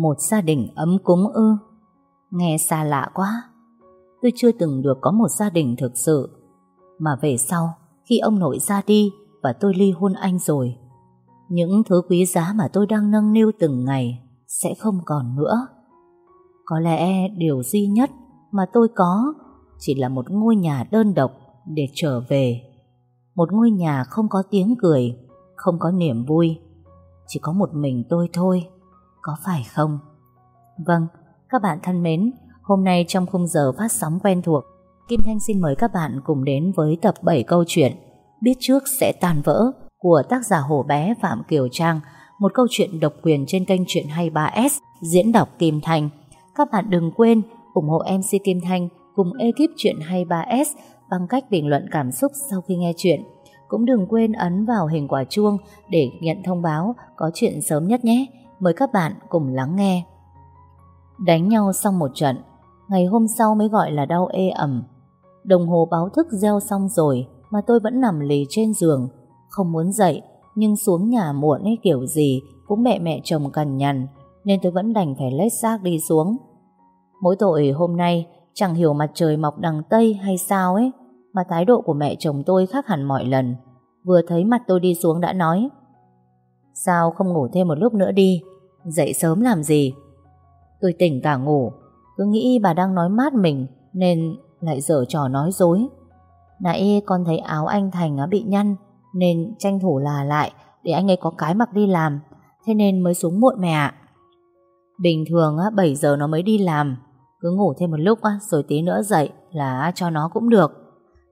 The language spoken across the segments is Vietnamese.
Một gia đình ấm cúng ư? Nghe xa lạ quá. Tôi chưa từng được có một gia đình thực sự. Mà về sau, Khi ông nội ra đi Và tôi ly hôn anh rồi, Những thứ quý giá mà tôi đang nâng niu từng ngày Sẽ không còn nữa. Có lẽ điều duy nhất Mà tôi có Chỉ là một ngôi nhà đơn độc Để trở về. Một ngôi nhà không có tiếng cười, Không có niềm vui, Chỉ có một mình tôi thôi. Có phải không? Vâng, các bạn thân mến Hôm nay trong khung giờ phát sóng quen thuộc, Kim Thanh xin mời các bạn cùng đến với tập 7 câu chuyện Biết trước sẽ tan vỡ của tác giả Hổ Bé Phạm Kiều Trang, một câu chuyện độc quyền trên kênh Chuyện 23S diễn đọc Kim Thanh. Các bạn đừng quên ủng hộ MC Kim Thanh cùng ekip Chuyện 23S bằng cách bình luận cảm xúc sau khi nghe chuyện. Cũng đừng quên ấn vào hình quả chuông để nhận thông báo có chuyện sớm nhất nhé. Mời các bạn cùng lắng nghe. Đánh nhau xong một trận, Ngày hôm sau mới gọi là đau ê ẩm. Đồng hồ báo thức gieo xong rồi Mà tôi vẫn nằm lì trên giường Không muốn dậy Nhưng xuống nhà muộn ấy kiểu gì Cũng mẹ mẹ chồng cằn nhằn Nên tôi vẫn đành phải lết xác đi xuống. Mỗi tội hôm nay Chẳng hiểu mặt trời mọc đằng Tây hay sao ấy Mà thái độ của mẹ chồng tôi khác hẳn mọi lần. Vừa thấy mặt tôi đi xuống đã nói Sao không ngủ thêm một lúc nữa đi? Dậy sớm làm gì? Tôi tỉnh cả ngủ. Cứ nghĩ bà đang nói mát mình, Nên lại dở trò nói dối. Nãy con thấy áo anh Thành bị nhăn, Nên tranh thủ là lại Để anh ấy có cái mặc đi làm. Thế nên mới xuống muộn mẹ ạ. Bình thường 7 giờ nó mới đi làm. Cứ ngủ thêm một lúc Rồi tí nữa dậy là cho nó cũng được.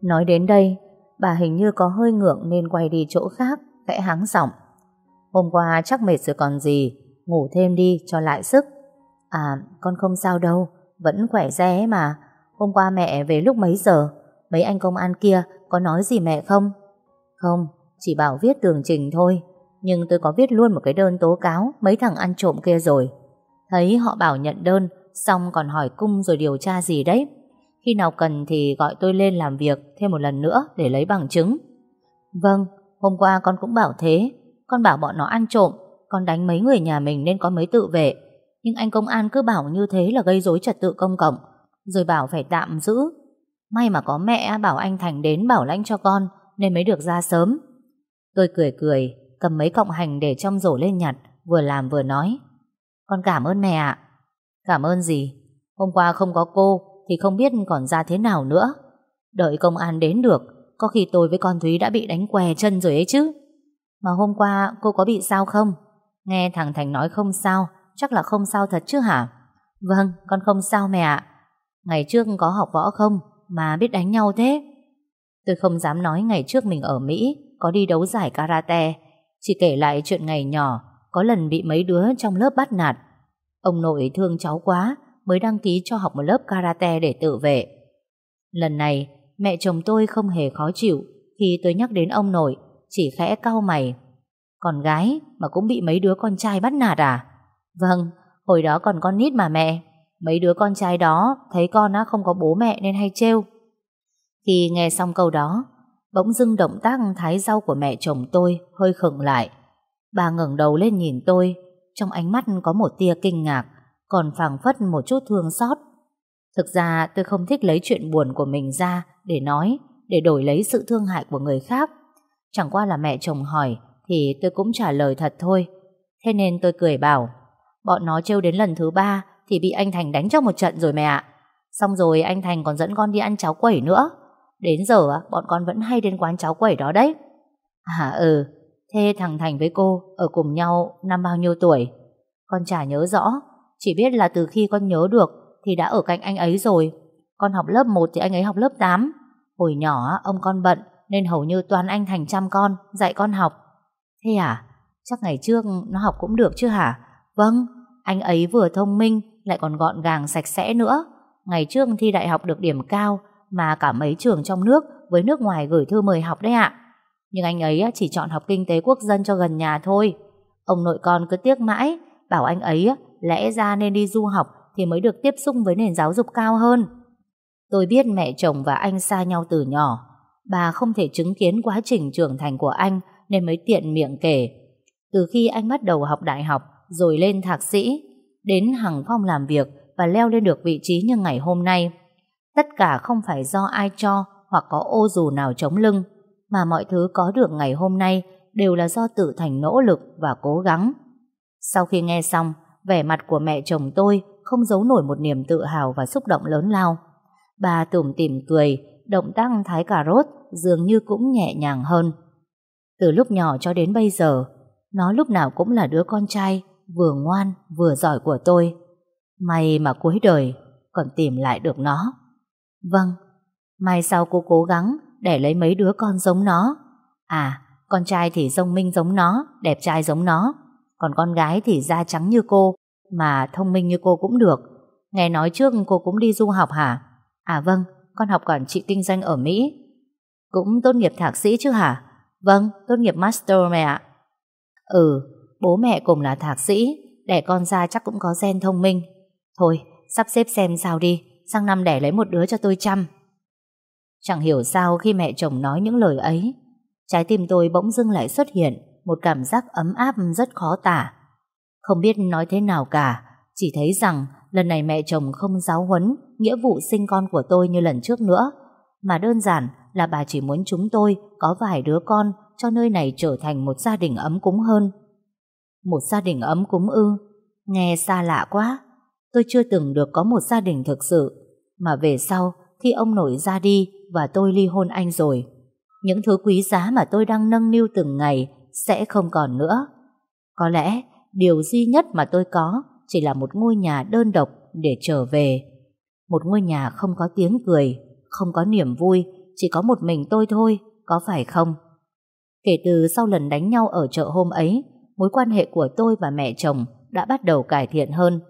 Nói đến đây, Bà hình như có hơi ngượng nên quay đi chỗ khác, Khẽ háng giọng. Hôm qua chắc mệt rồi còn gì. Ngủ thêm đi, cho lại sức. À con không sao đâu, vẫn khỏe re mà. Hôm qua mẹ về lúc mấy giờ? Mấy anh công an kia có nói gì mẹ không? Không, Chỉ bảo viết tường trình thôi. Nhưng tôi có viết luôn một cái đơn tố cáo Mấy thằng ăn trộm kia rồi. Thấy họ bảo nhận đơn, Xong còn hỏi cung rồi điều tra gì đấy. Khi nào cần thì gọi tôi lên làm việc Thêm một lần nữa để lấy bằng chứng. Vâng Hôm qua con cũng bảo thế. Con bảo bọn nó ăn trộm, Con đánh mấy người nhà mình nên con mới tự vệ. Nhưng anh công an cứ bảo như thế là gây rối trật tự công cộng, Rồi bảo phải tạm giữ. May mà có mẹ bảo anh Thành đến bảo lãnh cho con, Nên mới được ra sớm. Tôi cười cười, Cầm mấy cọng hành để trong rổ lên nhặt, Vừa làm vừa nói. Con cảm ơn mẹ ạ. Cảm ơn gì? Hôm qua không có cô, Thì không biết còn ra thế nào nữa. Đợi công an đến được, Có khi tôi với con Thúy đã bị đánh què chân rồi ấy chứ. Mà hôm qua cô có bị sao không Nghe thằng Thành nói không sao Chắc là không sao thật chứ hả? Vâng, con không sao mẹ ạ. Ngày trước có học võ không? Mà biết đánh nhau thế? Tôi không dám nói ngày trước mình ở Mỹ có đi đấu giải karate. Chỉ kể lại chuyện ngày nhỏ có lần bị mấy đứa trong lớp bắt nạt. Ông nội thương cháu quá mới đăng ký cho học một lớp karate để tự vệ. Lần này, mẹ chồng tôi không hề khó chịu khi tôi nhắc đến ông nội, chỉ khẽ cau mày. Con gái mà cũng bị mấy đứa con trai bắt nạt à? Vâng, hồi đó còn con nít mà mẹ. Mấy đứa con trai đó thấy con á không có bố mẹ nên hay trêu. Khi nghe xong câu đó, bỗng dưng động tác thái rau của mẹ chồng tôi hơi khựng lại. Bà ngẩng đầu lên nhìn tôi, trong ánh mắt có một tia kinh ngạc, còn phảng phất một chút thương xót. Thực ra tôi không thích lấy chuyện buồn của mình ra để nói, để đổi lấy sự thương hại của người khác. Chẳng qua là mẹ chồng hỏi, thì tôi cũng trả lời thật thôi. Thế nên tôi cười bảo, Bọn nó trêu đến lần thứ ba Thì bị anh Thành đánh cho một trận rồi mẹ ạ. Xong rồi anh Thành còn dẫn con đi ăn cháo quẩy nữa. Đến giờ bọn con vẫn hay đến quán cháo quẩy đó đấy. À ừ. Thế thằng Thành với cô Ở cùng nhau năm bao nhiêu tuổi? Con chả nhớ rõ. Chỉ biết là từ khi con nhớ được Thì đã ở cạnh anh ấy rồi. Con học lớp 1 thì anh ấy học lớp 8 Hồi nhỏ ông con bận nên hầu như toàn anh Thành chăm con, Dạy con học Thế à Chắc ngày trước nó học cũng được chứ hả Vâng anh ấy vừa thông minh, lại còn gọn gàng, sạch sẽ nữa. Ngày trước thi đại học được điểm cao, mà cả mấy trường trong nước với nước ngoài gửi thư mời học đấy ạ. Nhưng anh ấy chỉ chọn học kinh tế quốc dân cho gần nhà thôi. Ông nội con cứ tiếc mãi, bảo anh ấy lẽ ra nên đi du học thì mới được tiếp xúc với nền giáo dục cao hơn. Tôi biết mẹ chồng và anh xa nhau từ nhỏ. Bà không thể chứng kiến quá trình trưởng thành của anh nên mới tiện miệng kể. Từ khi anh bắt đầu học đại học rồi lên thạc sĩ. đến Hằng Phong làm việc và leo lên được vị trí như ngày hôm nay. Tất cả không phải do ai cho hoặc có ô dù nào chống lưng, mà mọi thứ có được ngày hôm nay đều là do tự thành nỗ lực và cố gắng. Sau khi nghe xong, vẻ mặt của mẹ chồng tôi không giấu nổi một niềm tự hào và xúc động lớn lao. Bà tủm tỉm cười, động tác thái cà rốt dường như cũng nhẹ nhàng hơn. Từ lúc nhỏ cho đến bây giờ, nó lúc nào cũng là đứa con trai vừa ngoan vừa giỏi của tôi. May mà cuối đời còn tìm lại được nó. Vâng, mai sau cô cố gắng để lấy mấy đứa con giống nó. À, con trai thì rông minh giống nó, đẹp trai giống nó. Còn con gái thì da trắng như cô, mà thông minh như cô cũng được. Nghe nói trước cô cũng đi du học hả? À vâng, con học quản trị kinh doanh ở Mỹ. Cũng tốt nghiệp thạc sĩ chứ hả? Vâng, tốt nghiệp master mẹ ạ. Ừ, bố mẹ cùng là thạc sĩ, đẻ con ra chắc cũng có gen thông minh. Thôi, sắp xếp xem sao đi, sang năm đẻ lấy một đứa cho tôi chăm. Chẳng hiểu sao khi mẹ chồng nói những lời ấy, trái tim tôi bỗng dưng lại xuất hiện một cảm giác ấm áp rất khó tả. Không biết nói thế nào cả, chỉ thấy rằng lần này mẹ chồng không giáo huấn nghĩa vụ sinh con của tôi như lần trước nữa, mà đơn giản là bà chỉ muốn chúng tôi có vài đứa con cho nơi này trở thành một gia đình ấm cúng hơn. Một gia đình ấm cúng ư, nghe xa lạ quá. Tôi chưa từng được có một gia đình thực sự, mà về sau khi ông nội ra đi và tôi ly hôn anh rồi, những thứ quý giá mà tôi đang nâng niu từng ngày sẽ không còn nữa. Có lẽ điều duy nhất mà tôi có chỉ là một ngôi nhà đơn độc để trở về. Một ngôi nhà không có tiếng cười, không có niềm vui, chỉ có một mình tôi thôi, có phải không? Kể từ sau lần đánh nhau ở chợ hôm ấy, mối quan hệ của tôi và mẹ chồng đã bắt đầu cải thiện hơn.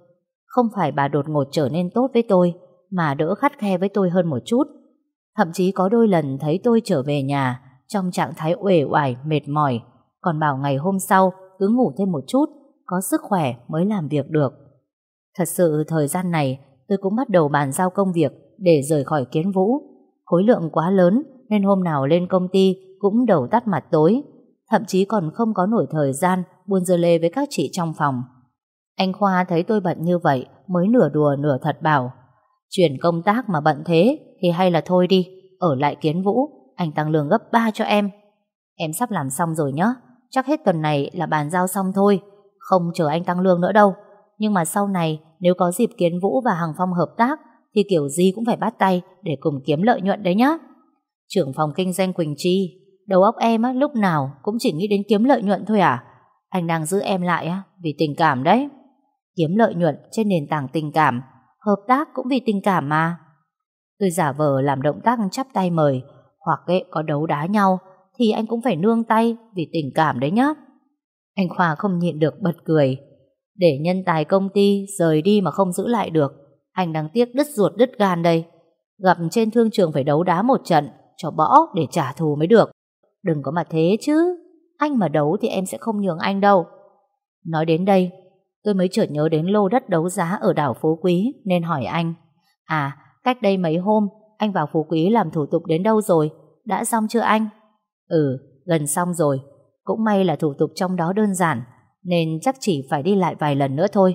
Không phải bà đột ngột trở nên tốt với tôi, mà đỡ khắt khe với tôi hơn một chút. Thậm chí có đôi lần thấy tôi trở về nhà trong trạng thái uể oải, mệt mỏi, còn bảo ngày hôm sau cứ ngủ thêm một chút, có sức khỏe mới làm việc được. Thật sự thời gian này tôi cũng bắt đầu bàn giao công việc để rời khỏi kiến vũ. Khối lượng quá lớn nên hôm nào lên công ty cũng đầu tắt mặt tối, thậm chí còn không có nổi thời gian buôn dơ lê với các chị trong phòng. Anh Khoa thấy tôi bận như vậy mới nửa đùa nửa thật bảo chuyển công tác mà bận thế thì hay là thôi đi, ở lại kiến vũ, anh tăng lương gấp 3 cho em. Em sắp làm xong rồi nhé, chắc hết tuần này là bàn giao xong thôi, không chờ anh tăng lương nữa đâu. Nhưng mà sau này nếu có dịp kiến vũ và hàng phong hợp tác thì kiểu gì cũng phải bắt tay để cùng kiếm lợi nhuận đấy nhá. Trưởng phòng kinh doanh Quỳnh Chi, đầu óc em á, lúc nào cũng chỉ nghĩ đến kiếm lợi nhuận thôi à? Anh đang giữ em lại á, vì tình cảm đấy. Kiếm lợi nhuận trên nền tảng tình cảm, hợp tác cũng vì tình cảm mà. Tôi giả vờ làm động tác chắp tay mời, hoặc ấy, có đấu đá nhau thì anh cũng phải nương tay vì tình cảm đấy nhá. Anh Khoa không nhịn được bật cười. Để nhân tài công ty rời đi mà không giữ lại được, anh đang tiếc đứt ruột đứt gan đây. Gặp trên thương trường phải đấu đá một trận, cho bỏ để trả thù mới được. Đừng có mà thế chứ, anh mà đấu thì em sẽ không nhường anh đâu. Nói đến đây, tôi mới chợt nhớ đến lô đất đấu giá ở đảo Phú Quý nên hỏi anh. À, cách đây mấy hôm, anh vào Phú Quý làm thủ tục đến đâu rồi? Đã xong chưa anh? Ừ, gần xong rồi. Cũng may là thủ tục trong đó đơn giản, nên chắc chỉ phải đi lại vài lần nữa thôi.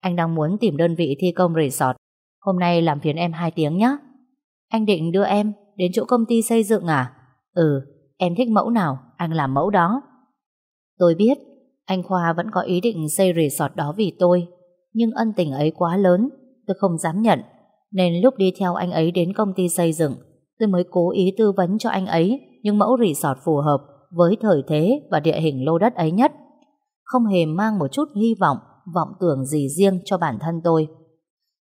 Anh đang muốn tìm đơn vị thi công resort. Hôm nay làm phiền em 2 tiếng nhé. Anh định đưa em đến chỗ công ty xây dựng à? Ừ, em thích mẫu nào, anh làm mẫu đó. Tôi biết, anh Khoa vẫn có ý định xây resort đó vì tôi, nhưng ân tình ấy quá lớn, tôi không dám nhận. Nên lúc đi theo anh ấy đến công ty xây dựng, tôi mới cố ý tư vấn cho anh ấy những mẫu resort phù hợp với thời thế và địa hình lô đất ấy nhất. Không hề mang một chút hy vọng, vọng tưởng gì riêng cho bản thân tôi.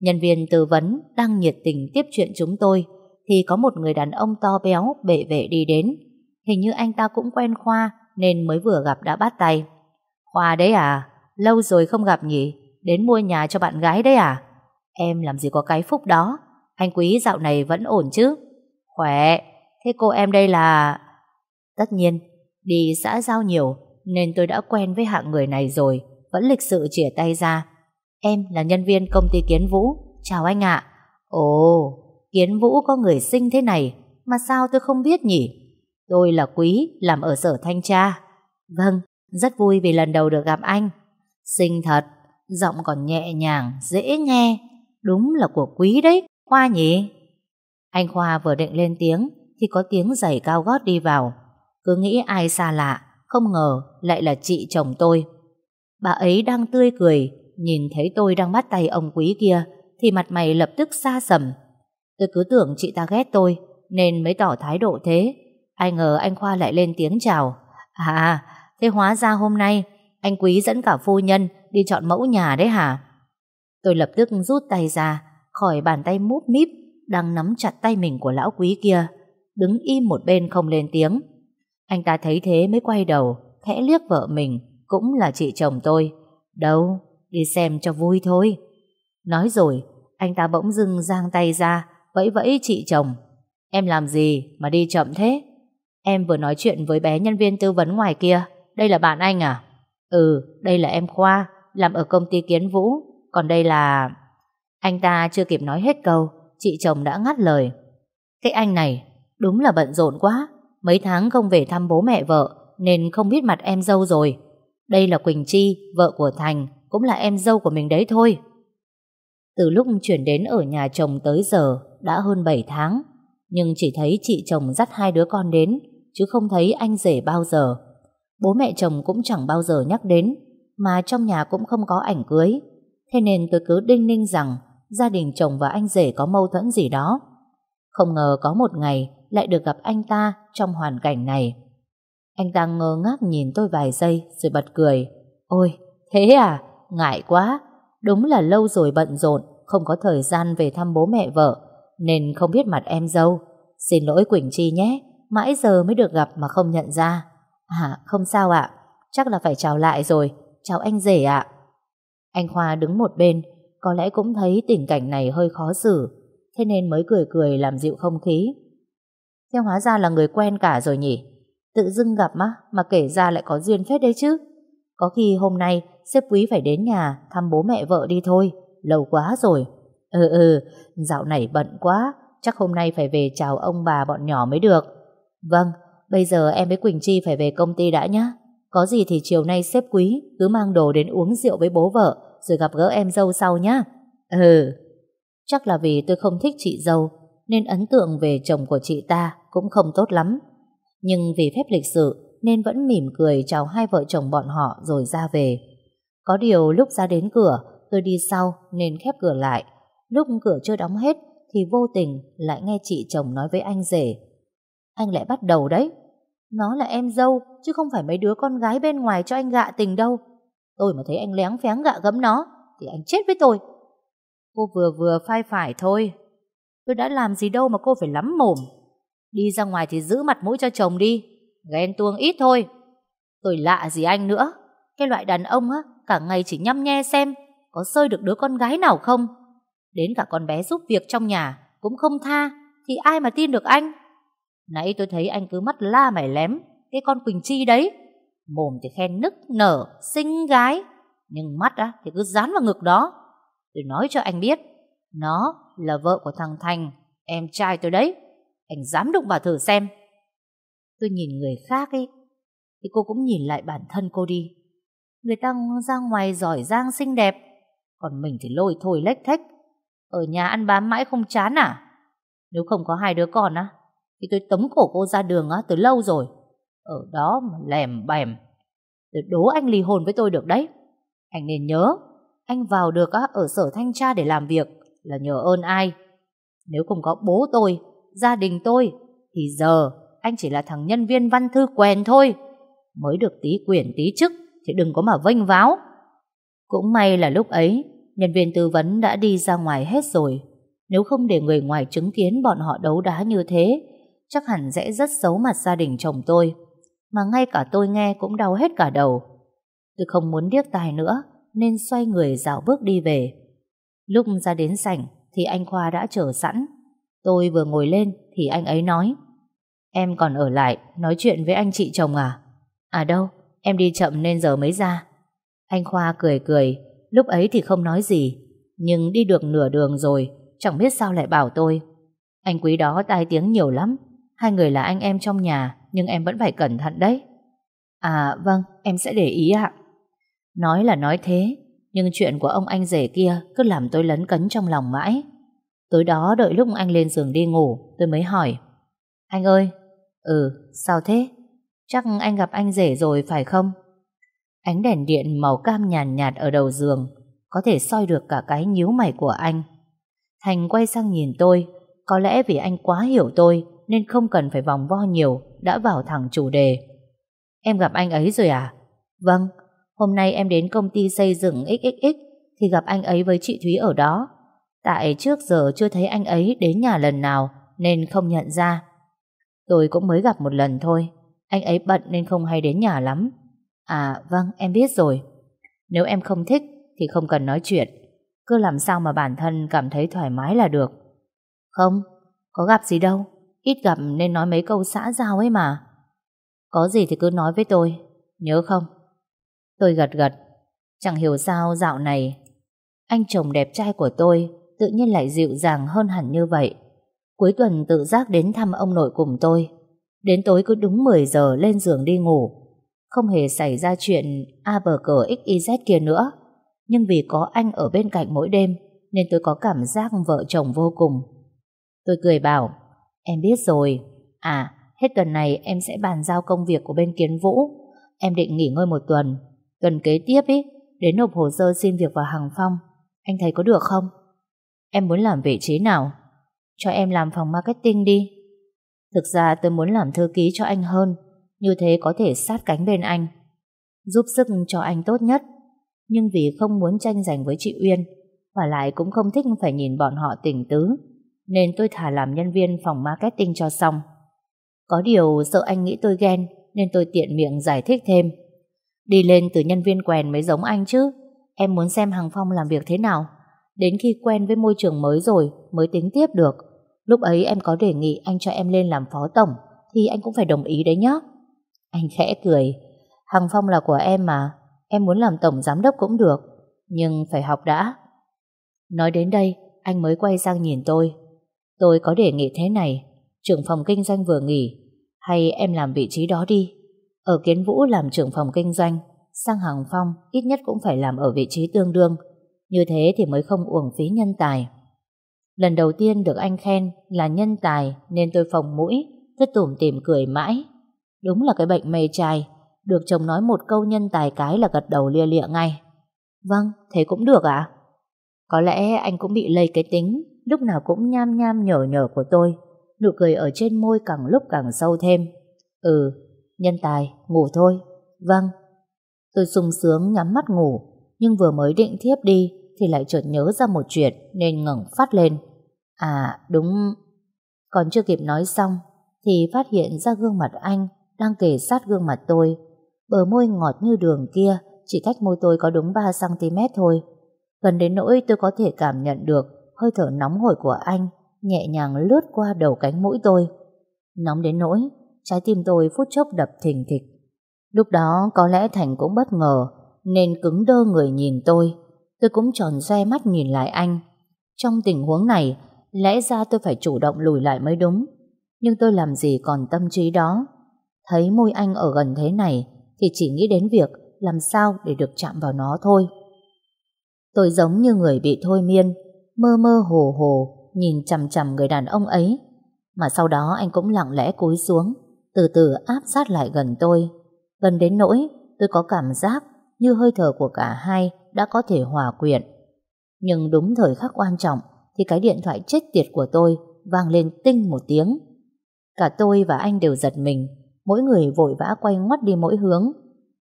Nhân viên tư vấn đang nhiệt tình tiếp chuyện chúng tôi thì có một người đàn ông to béo bệ vệ đi đến. Hình như anh ta cũng quen Khoa nên mới vừa gặp đã bắt tay. Khoa đấy à? Lâu rồi không gặp nhỉ? Đến mua nhà cho bạn gái đấy à? Em làm gì có cái phúc đó? Anh Quý dạo này vẫn ổn chứ? Khỏe. Thế cô em đây là... Tất nhiên, đi xã giao nhiều nên tôi đã quen với hạng người này rồi, vẫn lịch sự chỉa tay ra. Em là nhân viên công ty Kiến Vũ. Chào anh ạ. Ồ, Kiến Vũ có người sinh thế này, mà sao tôi không biết nhỉ? Tôi là Quý, làm ở sở thanh tra. Vâng, rất vui vì lần đầu được gặp anh. Xinh thật, Giọng còn nhẹ nhàng, dễ nghe. Đúng là của quý đấy, Khoa nhỉ? Anh Khoa vừa định lên tiếng thì có tiếng giày cao gót đi vào. Cứ nghĩ ai xa lạ, không ngờ lại là chị chồng tôi. Bà ấy đang tươi cười, nhìn thấy tôi đang bắt tay ông quý kia thì mặt mày lập tức xa sầm. Tôi cứ tưởng chị ta ghét tôi nên mới tỏ thái độ thế. Ai ngờ anh Khoa lại lên tiếng chào. À, thế hóa ra hôm nay anh Quý dẫn cả phu nhân đi chọn mẫu nhà đấy hả? Tôi lập tức rút tay ra khỏi bàn tay múp míp đang nắm chặt tay mình của lão Quý kia, đứng im một bên không lên tiếng. Anh ta thấy thế mới quay đầu, khẽ liếc vợ mình, cũng là chị chồng tôi. Đâu, đi xem cho vui thôi. Nói rồi, anh ta bỗng dưng giang tay ra, vẫy vẫy chị chồng. Em làm gì mà đi chậm thế? Em vừa nói chuyện với bé nhân viên tư vấn ngoài kia. Đây là bạn anh à? Ừ, đây là em Khoa, làm ở công ty Kiến Vũ. Còn đây là... Anh ta chưa kịp nói hết câu, chị chồng đã ngắt lời. Cái anh này, đúng là bận rộn quá. Mấy tháng không về thăm bố mẹ vợ, nên không biết mặt em dâu rồi. Đây là Quỳnh Chi, vợ của Thành, cũng là em dâu của mình đấy thôi. Từ lúc chuyển đến ở nhà chồng tới giờ, đã hơn 7 tháng. Nhưng chỉ thấy chị chồng dắt hai đứa con đến, chứ không thấy anh rể bao giờ. Bố mẹ chồng cũng chẳng bao giờ nhắc đến, mà trong nhà cũng không có ảnh cưới. Thế nên tôi cứ đinh ninh rằng gia đình chồng và anh rể có mâu thuẫn gì đó. Không ngờ có một ngày lại được gặp anh ta trong hoàn cảnh này. Anh ta ngơ ngác nhìn tôi vài giây rồi bật cười. Ôi, thế à? Ngại quá. Đúng là lâu rồi bận rộn, không có thời gian về thăm bố mẹ vợ, nên không biết mặt em dâu. Xin lỗi Quỳnh Chi nhé, mãi giờ mới được gặp mà không nhận ra. À, không sao ạ, chắc là phải chào lại rồi. Chào anh rể ạ. Anh Khoa đứng một bên, có lẽ cũng thấy tình cảnh này hơi khó xử, thế nên mới cười cười làm dịu không khí. Thế hóa ra là người quen cả rồi nhỉ? Tự dưng gặp á, mà kể ra lại có duyên phết đấy chứ. Có khi hôm nay sếp quý phải đến nhà thăm bố mẹ vợ đi thôi, lâu quá rồi. Ừ ừ, dạo này bận quá, chắc hôm nay phải về chào ông bà bọn nhỏ mới được. Vâng, bây giờ em với Quỳnh Chi phải về công ty đã nhé. Có gì thì chiều nay sếp quý cứ mang đồ đến uống rượu với bố vợ rồi gặp gỡ em dâu sau nhé. Ừ, chắc là vì tôi không thích chị dâu nên ấn tượng về chồng của chị ta cũng không tốt lắm. Nhưng vì phép lịch sự nên vẫn mỉm cười chào hai vợ chồng bọn họ rồi ra về. Có điều lúc ra đến cửa, tôi đi sau nên khép cửa lại. Lúc cửa chưa đóng hết thì vô tình lại nghe chị chồng nói với anh rể. Anh lại bắt đầu đấy. Nó là em dâu, chứ không phải mấy đứa con gái bên ngoài cho anh gạ tình đâu. Tôi mà thấy anh léng phéng gạ gấm nó thì anh chết với tôi. Cô vừa vừa phai phải, thôi. Tôi đã làm gì đâu mà cô phải lắm mồm. Đi ra ngoài thì giữ mặt mũi cho chồng đi. Ghen tuông ít thôi. Tôi lạ gì anh nữa. Cái loại đàn ông á, cả ngày chỉ nhăm nhe xem có sơi được đứa con gái nào không. Đến cả con bé giúp việc trong nhà cũng không tha, thì ai mà tin được anh. Nãy tôi thấy anh cứ mắt la mày lém, cái con Quỳnh Chi đấy. Mồm thì khen nức nở, xinh gái, nhưng mắt á thì cứ dán vào ngực đó. Tôi nói cho anh biết, nó là vợ của thằng Thành, em trai tôi đấy. Anh dám đụng vào thử xem. Tôi nhìn người khác ấy, thì cô cũng nhìn lại bản thân cô đi. Người ta ra ngoài giỏi giang xinh đẹp, còn mình thì lôi thôi lếch thách. Ở nhà ăn bám mãi không chán à? Nếu không có hai đứa con á, thì tôi tống cổ cô ra đường á từ lâu rồi. Ở đó mà lèm bèm. Tôi đố anh ly hôn với tôi được đấy. Anh nên nhớ, anh vào được á ở sở thanh tra để làm việc là nhờ ơn ai. Nếu không có bố tôi, gia đình tôi, thì giờ anh chỉ là thằng nhân viên văn thư quèn thôi. Mới được tí quyền tí chức thì đừng có mà vênh váo. Cũng may là lúc ấy, nhân viên tư vấn đã đi ra ngoài hết rồi. Nếu không để người ngoài chứng kiến bọn họ đấu đá như thế, chắc hẳn sẽ rất xấu mặt gia đình chồng tôi. Mà ngay cả tôi nghe cũng đau hết cả đầu. Tôi không muốn điếc tai nữa, nên xoay người dạo bước đi về. Lúc ra đến sảnh, thì anh Khoa đã chờ sẵn. Tôi vừa ngồi lên, thì anh ấy nói, Em còn ở lại, nói chuyện với anh chị chồng à? À đâu, em đi chậm nên giờ mới ra. Anh Khoa cười cười, lúc ấy thì không nói gì, nhưng đi được nửa đường rồi, chẳng biết sao lại bảo tôi. Anh quý đó tai tiếng nhiều lắm, hai người là anh em trong nhà, nhưng em vẫn phải cẩn thận đấy. À vâng, em sẽ để ý ạ. Nói là nói thế, Nhưng chuyện của ông anh rể kia cứ làm tôi lấn cấn trong lòng mãi. Tối đó đợi lúc anh lên giường đi ngủ, tôi mới hỏi. Anh ơi, ừ, sao thế? Chắc anh gặp anh rể rồi phải không? Ánh đèn điện màu cam nhàn nhạt, nhạt ở đầu giường có thể soi được cả cái nhíu mày của anh. Thành quay sang nhìn tôi, có lẽ vì anh quá hiểu tôi nên không cần phải vòng vo nhiều, đã vào thẳng chủ đề. Em gặp anh ấy rồi à? Vâng, hôm nay em đến công ty xây dựng XXX thì gặp anh ấy với chị Thúy ở đó. Tại trước giờ chưa thấy anh ấy đến nhà lần nào nên không nhận ra. Tôi cũng mới gặp một lần thôi, anh ấy bận nên không hay đến nhà lắm. À vâng, em biết rồi. Nếu em không thích thì không cần nói chuyện. Cứ làm sao mà bản thân cảm thấy thoải mái là được. Không, có gặp gì đâu. Ít gặp nên nói mấy câu xã giao ấy mà. Có gì thì cứ nói với tôi, nhớ không? Tôi gật gật. Chẳng hiểu sao dạo này anh chồng đẹp trai của tôi tự nhiên lại dịu dàng hơn hẳn như vậy. Cuối tuần tự giác đến thăm ông nội cùng tôi. Đến tối cứ đúng 10 giờ lên giường đi ngủ. Không hề xảy ra chuyện A bờ cờ XYZ kia nữa. Nhưng vì có anh ở bên cạnh mỗi đêm nên tôi có cảm giác vợ chồng vô cùng. Tôi cười bảo Em biết rồi. À, hết tuần này em sẽ bàn giao công việc của bên Kiến Vũ. Em định nghỉ ngơi một tuần. Tuần kế tiếp ý, đến nộp hồ sơ xin việc vào Hàng Phong. Anh thấy có được không? Em muốn làm vị trí nào? Cho em làm phòng marketing đi. Thực ra tôi muốn làm thư ký cho anh hơn. Như thế có thể sát cánh bên anh. Giúp sức cho anh tốt nhất. Nhưng vì không muốn tranh giành với chị Uyên, và lại cũng không thích phải nhìn bọn họ tình tứ, nên tôi thả làm nhân viên phòng marketing cho xong. Có điều sợ anh nghĩ tôi ghen, nên tôi tiện miệng giải thích thêm. Đi lên từ nhân viên quèn mới giống anh chứ. Em muốn xem Hằng Phong làm việc thế nào. Đến khi quen với môi trường mới rồi mới tính tiếp được. Lúc ấy em có đề nghị anh cho em lên làm phó tổng thì anh cũng phải đồng ý đấy nhá. Anh khẽ cười. Hằng Phong là của em mà. Em muốn làm tổng giám đốc cũng được. Nhưng phải học đã. Nói đến đây, anh mới quay sang nhìn tôi. Tôi có đề nghị thế này. Trưởng phòng kinh doanh vừa nghỉ. Hay em làm vị trí đó đi. Ở Kiến Vũ làm trưởng phòng kinh doanh. Sang Hằng Phong ít nhất cũng phải làm ở vị trí tương đương. Như thế thì mới không uổng phí nhân tài. Lần đầu tiên được anh khen là nhân tài nên tôi phồng mũi, cứ tủm tìm cười mãi. Đúng là cái bệnh mê trai, được chồng nói một câu nhân tài cái là gật đầu lia lịa ngay. Vâng, thế cũng được ạ. Có lẽ anh cũng bị lây cái tính, lúc nào cũng nham nham nhở nhở của tôi. Nụ cười ở trên môi càng lúc càng sâu thêm. Ừ, nhân tài, ngủ thôi. Vâng. Tôi sung sướng nhắm mắt ngủ, nhưng vừa mới định thiếp đi thì lại chợt nhớ ra một chuyện nên ngẩng phát lên. À, đúng. Còn chưa kịp nói xong thì phát hiện ra gương mặt anh đang kề sát gương mặt tôi. Bờ môi ngọt như đường kia chỉ cách môi tôi có đúng 3cm thôi. Gần đến nỗi tôi có thể cảm nhận được hơi thở nóng hổi của anh nhẹ nhàng lướt qua đầu cánh mũi tôi. Nóng đến nỗi trái tim tôi phút chốc đập thình thịch. Lúc đó có lẽ Thành cũng bất ngờ nên cứng đơ người nhìn tôi. Tôi cũng tròn xe mắt nhìn lại anh. Trong tình huống này lẽ ra tôi phải chủ động lùi lại mới đúng. Nhưng tôi làm gì còn tâm trí đó. Thấy môi anh ở gần thế này thì chỉ nghĩ đến việc làm sao để được chạm vào nó thôi. Tôi giống như người bị thôi miên, mơ mơ hồ hồ, nhìn chằm chằm người đàn ông ấy. Mà sau đó anh cũng lặng lẽ cúi xuống, từ từ áp sát lại gần tôi. Gần đến nỗi tôi có cảm giác như hơi thở của cả hai đã có thể hòa quyện. Nhưng đúng thời khắc quan trọng thì cái điện thoại chết tiệt của tôi vang lên tinh một tiếng. Cả tôi và anh đều giật mình, mỗi người vội vã quay ngoắt đi mỗi hướng.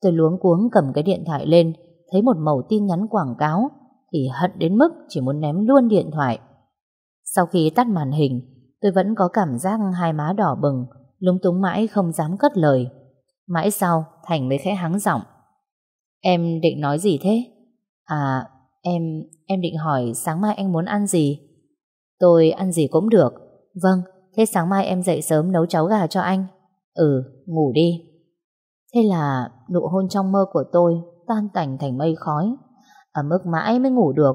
Tôi luống cuống cầm cái điện thoại lên thấy một mẩu tin nhắn quảng cáo thì hận đến mức chỉ muốn ném luôn điện thoại. Sau khi tắt màn hình, tôi vẫn có cảm giác hai má đỏ bừng, lúng túng mãi không dám cất lời. Mãi sau, Thành mới khẽ hắng giọng. Em định nói gì thế? À, em, em định hỏi sáng mai anh muốn ăn gì? Tôi ăn gì cũng được. Vâng, thế sáng mai em dậy sớm nấu cháo gà cho anh. Ừ, ngủ đi. Thế là nụ hôn trong mơ của tôi tan tành thành mây khói. À, ở mức mãi mới ngủ được.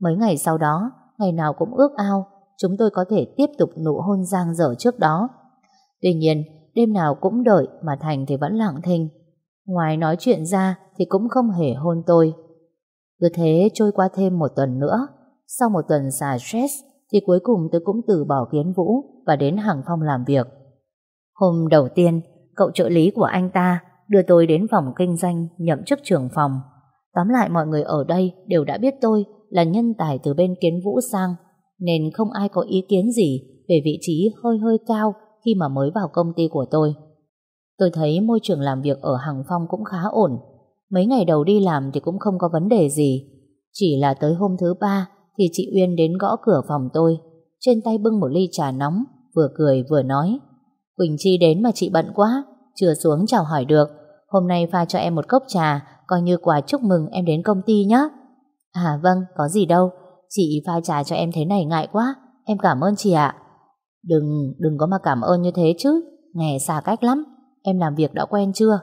Mấy ngày sau đó, ngày nào cũng ước ao chúng tôi có thể tiếp tục nụ hôn giang dở trước đó. Tuy nhiên, đêm nào cũng đợi mà Thành thì vẫn lặng thinh. Ngoài nói chuyện ra thì cũng không hề hôn tôi. Cứ thế trôi qua thêm một tuần nữa. Sau một tuần xả stress thì cuối cùng tôi cũng từ bỏ kiến vũ và đến hàng phong làm việc. Hôm đầu tiên, cậu trợ lý của anh ta đưa tôi đến phòng kinh doanh nhậm chức trưởng phòng. Tóm lại mọi người ở đây đều đã biết tôi là nhân tài từ bên kiến vũ sang nên không ai có ý kiến gì về vị trí hơi hơi cao khi mà mới vào công ty của tôi. Tôi thấy môi trường làm việc ở Hằng Phong cũng khá ổn. Mấy ngày đầu đi làm thì cũng không có vấn đề gì. Chỉ là tới hôm thứ ba thì chị Uyên đến gõ cửa phòng tôi. Trên tay bưng một ly trà nóng, vừa cười vừa nói. Quỳnh Chi đến mà chị bận quá, chưa xuống chào hỏi được. Hôm nay pha cho em một cốc trà, coi như quà chúc mừng em đến công ty nhé. À vâng, có gì đâu. Chị pha trà cho em thế này ngại quá. Em cảm ơn chị ạ. Đừng, đừng có mà cảm ơn như thế chứ. Nghe xa cách lắm. Em làm việc đã quen chưa?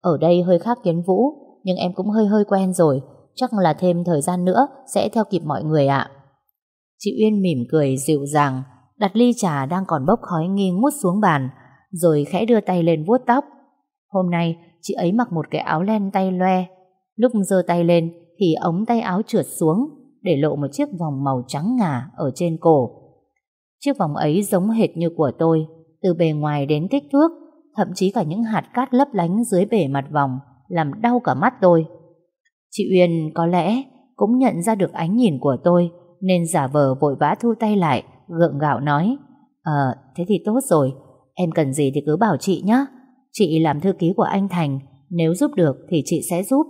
Ở đây hơi khác kiến vũ, nhưng em cũng hơi hơi quen rồi. Chắc là thêm thời gian nữa sẽ theo kịp mọi người ạ. Chị Uyên mỉm cười dịu dàng, đặt ly trà đang còn bốc khói nghi ngút xuống bàn, rồi khẽ đưa tay lên vuốt tóc. Hôm nay, chị ấy mặc một cái áo len tay loe. Lúc giơ tay lên thì ống tay áo trượt xuống, để lộ một chiếc vòng màu trắng ngà ở trên cổ. Chiếc vòng ấy giống hệt như của tôi, từ bề ngoài đến kích thước, thậm chí cả những hạt cát lấp lánh dưới bề mặt vòng, làm đau cả mắt tôi. Chị Uyên có lẽ cũng nhận ra được ánh nhìn của tôi, nên giả vờ vội vã thu tay lại, gượng gạo nói, Ờ, thế thì tốt rồi, em cần gì thì cứ bảo chị nhé. Chị làm thư ký của anh Thành, nếu giúp được thì chị sẽ giúp.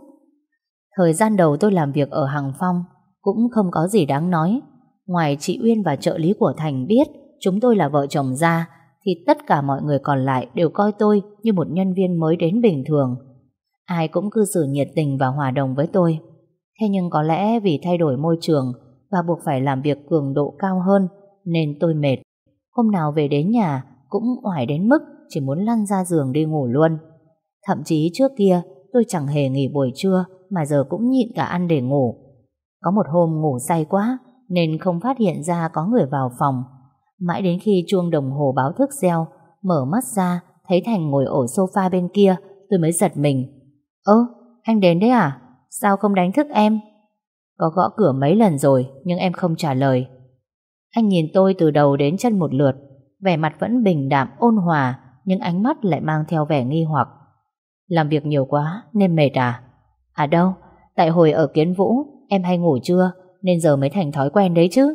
Thời gian đầu tôi làm việc ở Hằng Phong cũng không có gì đáng nói. Ngoài chị Uyên và trợ lý của Thành biết chúng tôi là vợ chồng ra, thì tất cả mọi người còn lại đều coi tôi như một nhân viên mới đến bình thường. Ai cũng cư xử nhiệt tình và hòa đồng với tôi. Thế nhưng có lẽ vì thay đổi môi trường và buộc phải làm việc cường độ cao hơn nên tôi mệt. Hôm nào về đến nhà cũng oải đến mức chỉ muốn lăn ra giường đi ngủ luôn. Thậm chí trước kia tôi chẳng hề nghỉ buổi trưa mà giờ cũng nhịn cả ăn để ngủ. Có một hôm ngủ say quá nên không phát hiện ra có người vào phòng. Mãi đến khi chuông đồng hồ báo thức reo, mở mắt ra thấy Thành ngồi ở sofa bên kia, tôi mới giật mình. Ơ, anh đến đấy à? Sao không đánh thức em? Có gõ cửa mấy lần rồi nhưng em không trả lời. Anh nhìn tôi từ đầu đến chân một lượt, vẻ mặt vẫn bình đạm ôn hòa nhưng ánh mắt lại mang theo vẻ nghi hoặc. Làm việc nhiều quá nên mệt à? À đâu, tại hồi ở Kiến Vũ em hay ngủ trưa nên giờ mới thành thói quen đấy chứ.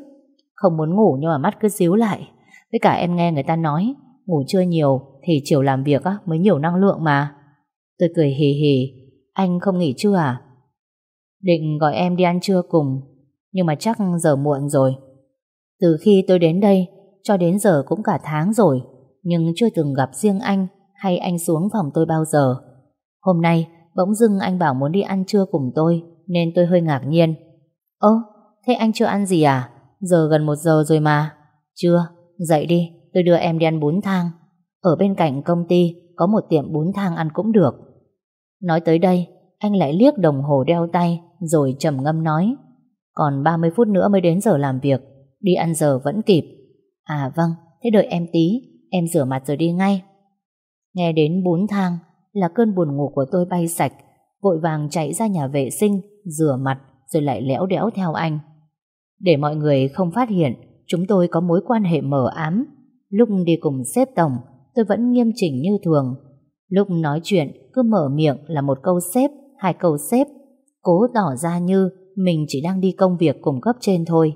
Không muốn ngủ nhưng mà mắt cứ xíu lại. Với cả em nghe người ta nói ngủ trưa nhiều thì chiều làm việc á, mới nhiều năng lượng mà. Tôi cười hì hì. Anh không nghỉ chưa à? Định gọi em đi ăn trưa cùng nhưng mà chắc giờ muộn rồi. Từ khi tôi đến đây cho đến giờ cũng cả tháng rồi nhưng chưa từng gặp riêng anh hay anh xuống phòng tôi bao giờ. Hôm nay bỗng dưng anh bảo muốn đi ăn trưa cùng tôi nên tôi hơi ngạc nhiên. Ơ, thế anh chưa ăn gì à? Giờ gần một giờ rồi mà. Chưa, dậy đi, tôi đưa em đi ăn bún thang. Ở bên cạnh công ty có một tiệm bún thang ăn cũng được. Nói tới đây, anh lại liếc đồng hồ đeo tay rồi trầm ngâm nói. Còn 30 phút nữa mới đến giờ làm việc, đi ăn giờ vẫn kịp. À vâng, thế đợi em tí, em rửa mặt rồi đi ngay. Nghe đến bốn thang là cơn buồn ngủ của tôi bay sạch, vội vàng chạy ra nhà vệ sinh, rửa mặt rồi lại lẽo đẽo theo anh. Để mọi người không phát hiện, chúng tôi có mối quan hệ mờ ám. Lúc đi cùng sếp tổng, tôi vẫn nghiêm chỉnh như thường. Lúc nói chuyện, cứ mở miệng là một câu xếp hai câu xếp cố tỏ ra như mình chỉ đang đi công việc cùng cấp trên thôi.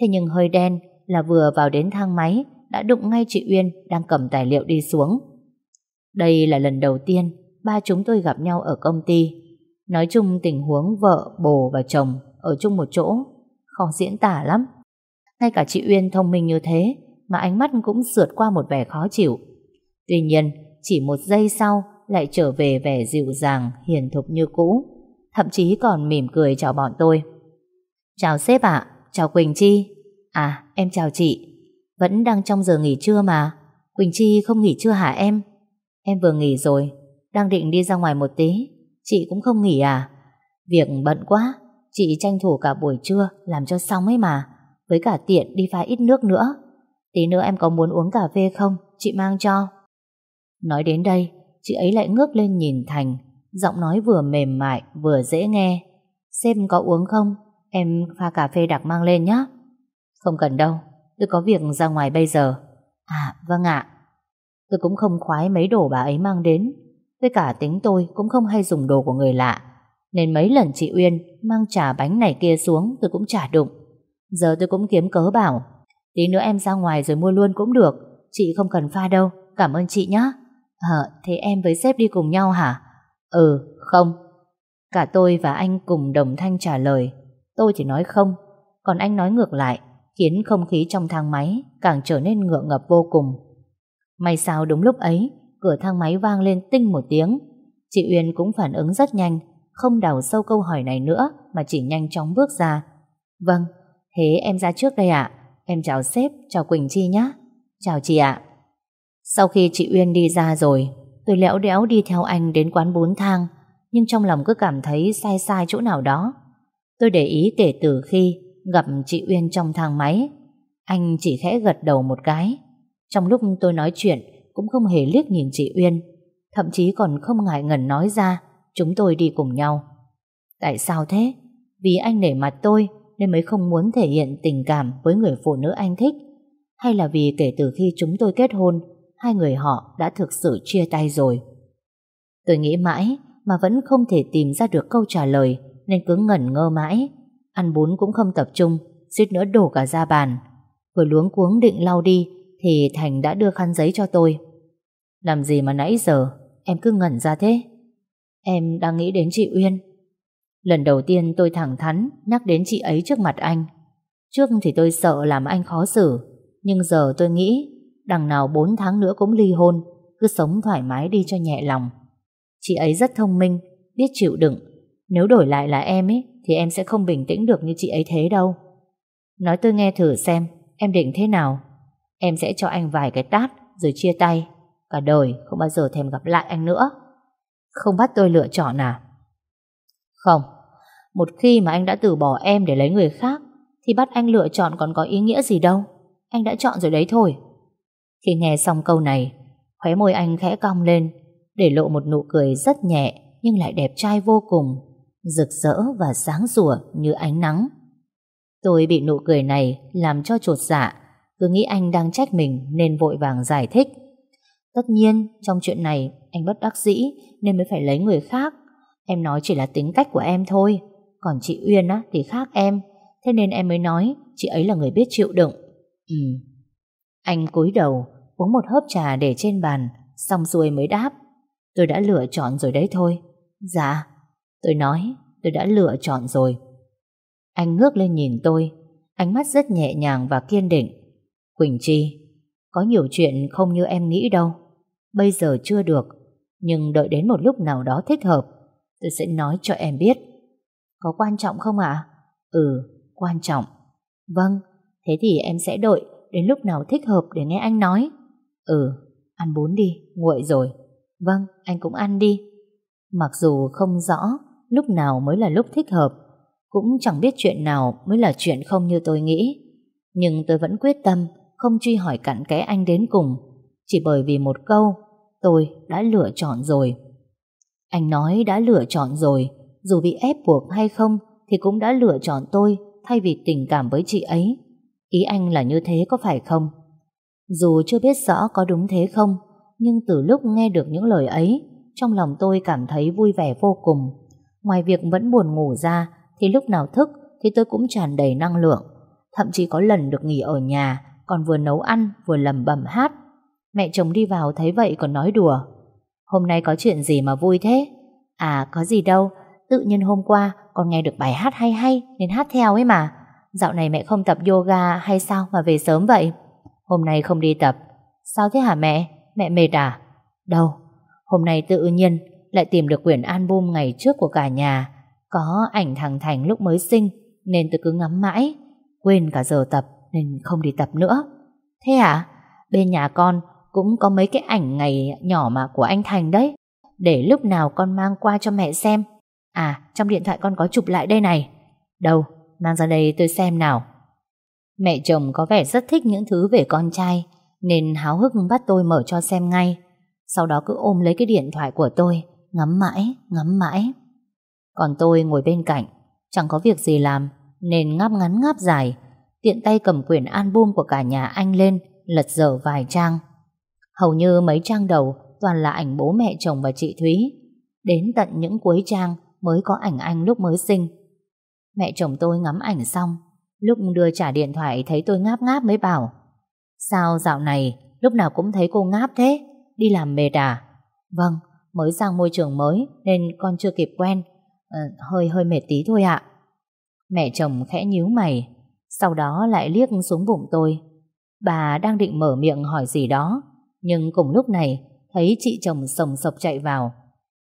Thế nhưng hơi đen là vừa vào đến thang máy đã đụng ngay chị Uyên đang cầm tài liệu đi xuống. Đây là lần đầu tiên ba chúng tôi gặp nhau ở công ty. Nói chung tình huống vợ, bồ và chồng ở chung một chỗ khó diễn tả lắm. Ngay cả chị Uyên thông minh như thế mà ánh mắt cũng sượt qua một vẻ khó chịu. Tuy nhiên, chỉ một giây sau lại trở về vẻ dịu dàng, hiền thục như cũ. Thậm chí còn mỉm cười chào bọn tôi. Chào sếp ạ, chào Quỳnh Chi. À, em chào chị. Vẫn đang trong giờ nghỉ trưa mà. Quỳnh Chi không nghỉ trưa hả em? Em vừa nghỉ rồi, đang định đi ra ngoài một tí. Chị cũng không nghỉ à? Việc bận quá, chị tranh thủ cả buổi trưa làm cho xong ấy mà. Với cả tiện đi pha ít nước nữa. Tí nữa em có muốn uống cà phê không? Chị mang cho. Nói đến đây, chị ấy lại ngước lên nhìn Thành, giọng nói vừa mềm mại vừa dễ nghe. Sếp có uống không? Em pha cà phê đặc mang lên nhé. Không cần đâu, tôi có việc ra ngoài bây giờ. À, vâng ạ. Tôi cũng không khoái mấy đồ bà ấy mang đến. Với cả tính tôi cũng không hay dùng đồ của người lạ. Nên mấy lần chị Uyên mang trà bánh này kia xuống tôi cũng chả đụng. Giờ tôi cũng kiếm cớ bảo. Tí nữa em ra ngoài rồi mua luôn cũng được. Chị không cần pha đâu. Cảm ơn chị nhé. Ờ, thế em với sếp đi cùng nhau hả? Ừ, không. Cả tôi và anh cùng đồng thanh trả lời. Tôi chỉ nói không, còn anh nói ngược lại, khiến không khí trong thang máy càng trở nên ngượng ngập vô cùng. May sao đúng lúc ấy, cửa thang máy vang lên tinh một tiếng. Chị Uyên cũng phản ứng rất nhanh, không đào sâu câu hỏi này nữa mà chỉ nhanh chóng bước ra. Vâng, thế em ra trước đây ạ. Em chào sếp, chào Quỳnh Chi nhé. Chào chị ạ. Sau khi chị Uyên đi ra rồi, tôi lẽo đẽo đi theo anh đến quán bún thang, nhưng trong lòng cứ cảm thấy sai sai chỗ nào đó. Tôi để ý kể từ khi gặp chị Uyên trong thang máy, anh chỉ khẽ gật đầu một cái. Trong lúc tôi nói chuyện, cũng không hề liếc nhìn chị Uyên, thậm chí còn không ngại ngần nói ra, chúng tôi đi cùng nhau. Tại sao thế? Vì anh nể mặt tôi nên mới không muốn thể hiện tình cảm với người phụ nữ anh thích, hay là vì kể từ khi chúng tôi kết hôn, hai người họ đã thực sự chia tay rồi. Tôi nghĩ mãi mà vẫn không thể tìm ra được câu trả lời nên cứ ngẩn ngơ mãi. Ăn bún cũng không tập trung, suýt nữa đổ cả ra bàn. Vừa luống cuống định lau đi thì Thành đã đưa khăn giấy cho tôi. Làm gì mà nãy giờ em cứ ngẩn ra thế? Em đang nghĩ đến chị Uyên. Lần đầu tiên tôi thẳng thắn nhắc đến chị ấy trước mặt anh. Trước thì tôi sợ làm anh khó xử, nhưng giờ tôi nghĩ đằng nào 4 tháng nữa cũng ly hôn, cứ sống thoải mái đi cho nhẹ lòng. Chị ấy rất thông minh, biết chịu đựng. Nếu đổi lại là em ấy, thì em sẽ không bình tĩnh được như chị ấy thế đâu. Nói tôi nghe thử xem, em định thế nào? Em sẽ cho anh vài cái tát, rồi chia tay. Cả đời không bao giờ thèm gặp lại anh nữa. Không bắt tôi lựa chọn à? Không, một khi mà anh đã từ bỏ em để lấy người khác, thì bắt anh lựa chọn còn có ý nghĩa gì đâu. Anh đã chọn rồi đấy thôi. Khi nghe xong câu này, khóe môi anh khẽ cong lên, để lộ một nụ cười rất nhẹ nhưng lại đẹp trai vô cùng, rực rỡ và sáng rủa như ánh nắng. Tôi bị nụ cười này làm cho trột dạ, cứ nghĩ anh đang trách mình nên vội vàng giải thích. Tất nhiên, trong chuyện này anh bất đắc dĩ nên mới phải lấy người khác. Em nói chỉ là tính cách của em thôi, còn chị Uyên á thì khác em, thế nên em mới nói chị ấy là người biết chịu đựng. Ừ. Anh cúi đầu, uống một hớp trà để trên bàn, xong xuôi mới đáp. Tôi đã lựa chọn rồi đấy thôi. Dạ, tôi nói tôi đã lựa chọn rồi. Anh ngước lên nhìn tôi, ánh mắt rất nhẹ nhàng và kiên định. Quỳnh Chi, có nhiều chuyện không như em nghĩ đâu. Bây giờ chưa được, nhưng đợi đến một lúc nào đó thích hợp, tôi sẽ nói cho em biết. Có quan trọng không ạ? Ừ, quan trọng. Vâng, thế thì em sẽ đợi đến lúc nào thích hợp để nghe anh nói. Ừ, ăn bún đi, nguội rồi. Vâng, anh cũng ăn đi. Mặc dù không rõ lúc nào mới là lúc thích hợp, cũng chẳng biết chuyện nào mới là chuyện không như tôi nghĩ. Nhưng tôi vẫn quyết tâm không truy hỏi cặn kẽ anh đến cùng, chỉ bởi vì một câu, tôi đã lựa chọn rồi. Anh nói đã lựa chọn rồi, dù bị ép buộc hay không thì cũng đã lựa chọn tôi thay vì tình cảm với chị ấy. Ý anh là như thế có phải không? Dù chưa biết rõ có đúng thế không, nhưng từ lúc nghe được những lời ấy, trong lòng tôi cảm thấy vui vẻ vô cùng. Ngoài việc vẫn buồn ngủ ra, thì lúc nào thức thì tôi cũng tràn đầy năng lượng. Thậm chí có lần được nghỉ ở nhà, còn vừa nấu ăn, vừa lầm bầm hát. Mẹ chồng đi vào thấy vậy còn nói đùa. Hôm nay có chuyện gì mà vui thế? À, có gì đâu, tự nhiên hôm qua con nghe được bài hát hay hay nên hát theo ấy mà. Dạo này mẹ không tập yoga hay sao mà về sớm vậy? Hôm nay không đi tập. Sao thế hả mẹ? Mẹ mệt à? Đâu, hôm nay tự nhiên lại tìm được quyển album ngày trước của cả nhà. Có ảnh thằng Thành lúc mới sinh nên tôi cứ ngắm mãi. Quên cả giờ tập nên không đi tập nữa. Thế à? Bên nhà con cũng có mấy cái ảnh ngày nhỏ mà của anh Thành đấy. Để lúc nào con mang qua cho mẹ xem. À, trong điện thoại con có chụp lại đây này. Đâu, mang ra đây tôi xem nào. Mẹ chồng có vẻ rất thích những thứ về con trai nên háo hức bắt tôi mở cho xem ngay. Sau đó cứ ôm lấy cái điện thoại của tôi, ngắm mãi, ngắm mãi. Còn tôi ngồi bên cạnh, Chẳng có việc gì làm Nên ngáp ngắn ngáp dài Tiện tay cầm quyển album của cả nhà anh lên Lật dở vài trang Hầu như mấy trang đầu Toàn là ảnh bố mẹ chồng và chị Thúy Đến tận những cuối trang Mới có ảnh anh lúc mới sinh Mẹ chồng tôi ngắm ảnh xong Lúc đưa trả điện thoại thấy tôi ngáp ngáp mới bảo Sao dạo này Lúc nào cũng thấy cô ngáp thế? Đi làm mệt à? Vâng mới sang môi trường mới Nên con chưa kịp quen. À, Hơi hơi mệt tí thôi ạ. Mẹ chồng khẽ nhíu mày Sau đó lại liếc xuống bụng tôi. Bà đang định mở miệng hỏi gì đó Nhưng cùng lúc này Thấy chị chồng sồng sộc chạy vào.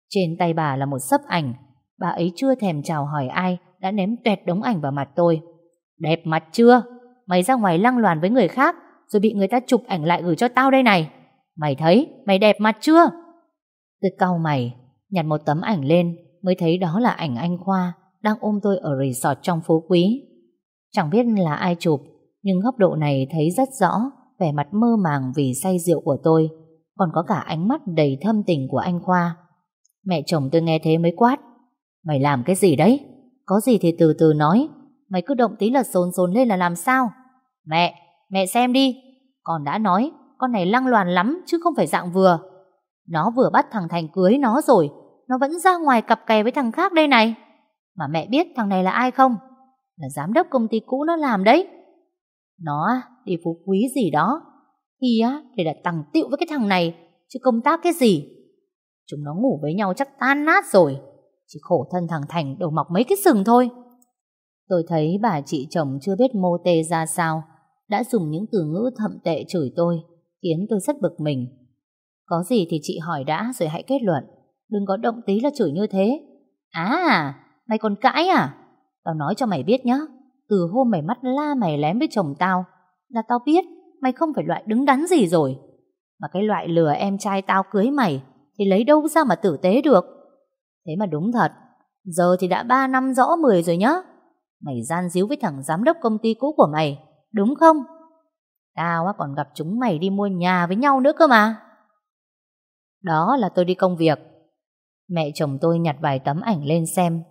Trên tay bà là một sấp ảnh Bà ấy chưa thèm chào hỏi ai đã ném tuẹt đống ảnh vào mặt tôi. Đẹp mặt chưa? Mày ra ngoài lăng loàn với người khác, Rồi bị người ta chụp ảnh lại gửi cho tao đây này. Mày thấy, mày đẹp mặt chưa? Tôi cau mày, Nhặt một tấm ảnh lên, Mới thấy đó là ảnh anh Khoa Đang ôm tôi ở resort trong phố quý. Chẳng biết là ai chụp, Nhưng góc độ này thấy rất rõ Vẻ mặt mơ màng vì say rượu của tôi, Còn có cả ánh mắt đầy thâm tình của anh Khoa. Mẹ chồng tôi nghe thế mới quát, Mày làm cái gì đấy? Có gì thì từ từ nói. Mày cứ động tí là sồn sồn lên là làm sao? Mẹ, mẹ xem đi. Con đã nói Con này lăng loàn lắm chứ không phải dạng vừa. Nó vừa bắt thằng Thành cưới nó rồi Nó vẫn ra ngoài cặp kè với thằng khác đây này. Mà mẹ biết thằng này là ai không? Là giám đốc công ty cũ nó làm đấy. Nó đi phú quý gì đó. Thì á để đặt tằng tiệu với cái thằng này Chứ công tác cái gì? Chúng nó ngủ với nhau chắc tan nát rồi. Chỉ khổ thân thằng Thành đầu mọc mấy cái sừng thôi. Tôi thấy bà chị chồng chưa biết mô tê ra sao, Đã dùng những từ ngữ thậm tệ chửi tôi, Khiến tôi rất bực mình. Có gì thì chị hỏi đã rồi hãy kết luận, Đừng có động tí là chửi như thế. À Mày còn cãi à? Tao nói cho mày biết nhá, Từ hôm mày mắt la mày lém với chồng tao Là tao biết mày không phải loại đứng đắn gì rồi. Mà cái loại lừa em trai tao cưới mày Thì lấy đâu ra mà tử tế được? Thế mà đúng thật, Giờ thì đã 3 năm rõ 10 rồi nhá. Mày gian díu với thằng giám đốc công ty cũ của mày, Đúng không? Tao còn gặp chúng mày đi mua nhà với nhau nữa cơ mà. Đó là tôi đi công việc. Mẹ chồng tôi nhặt vài tấm ảnh lên xem.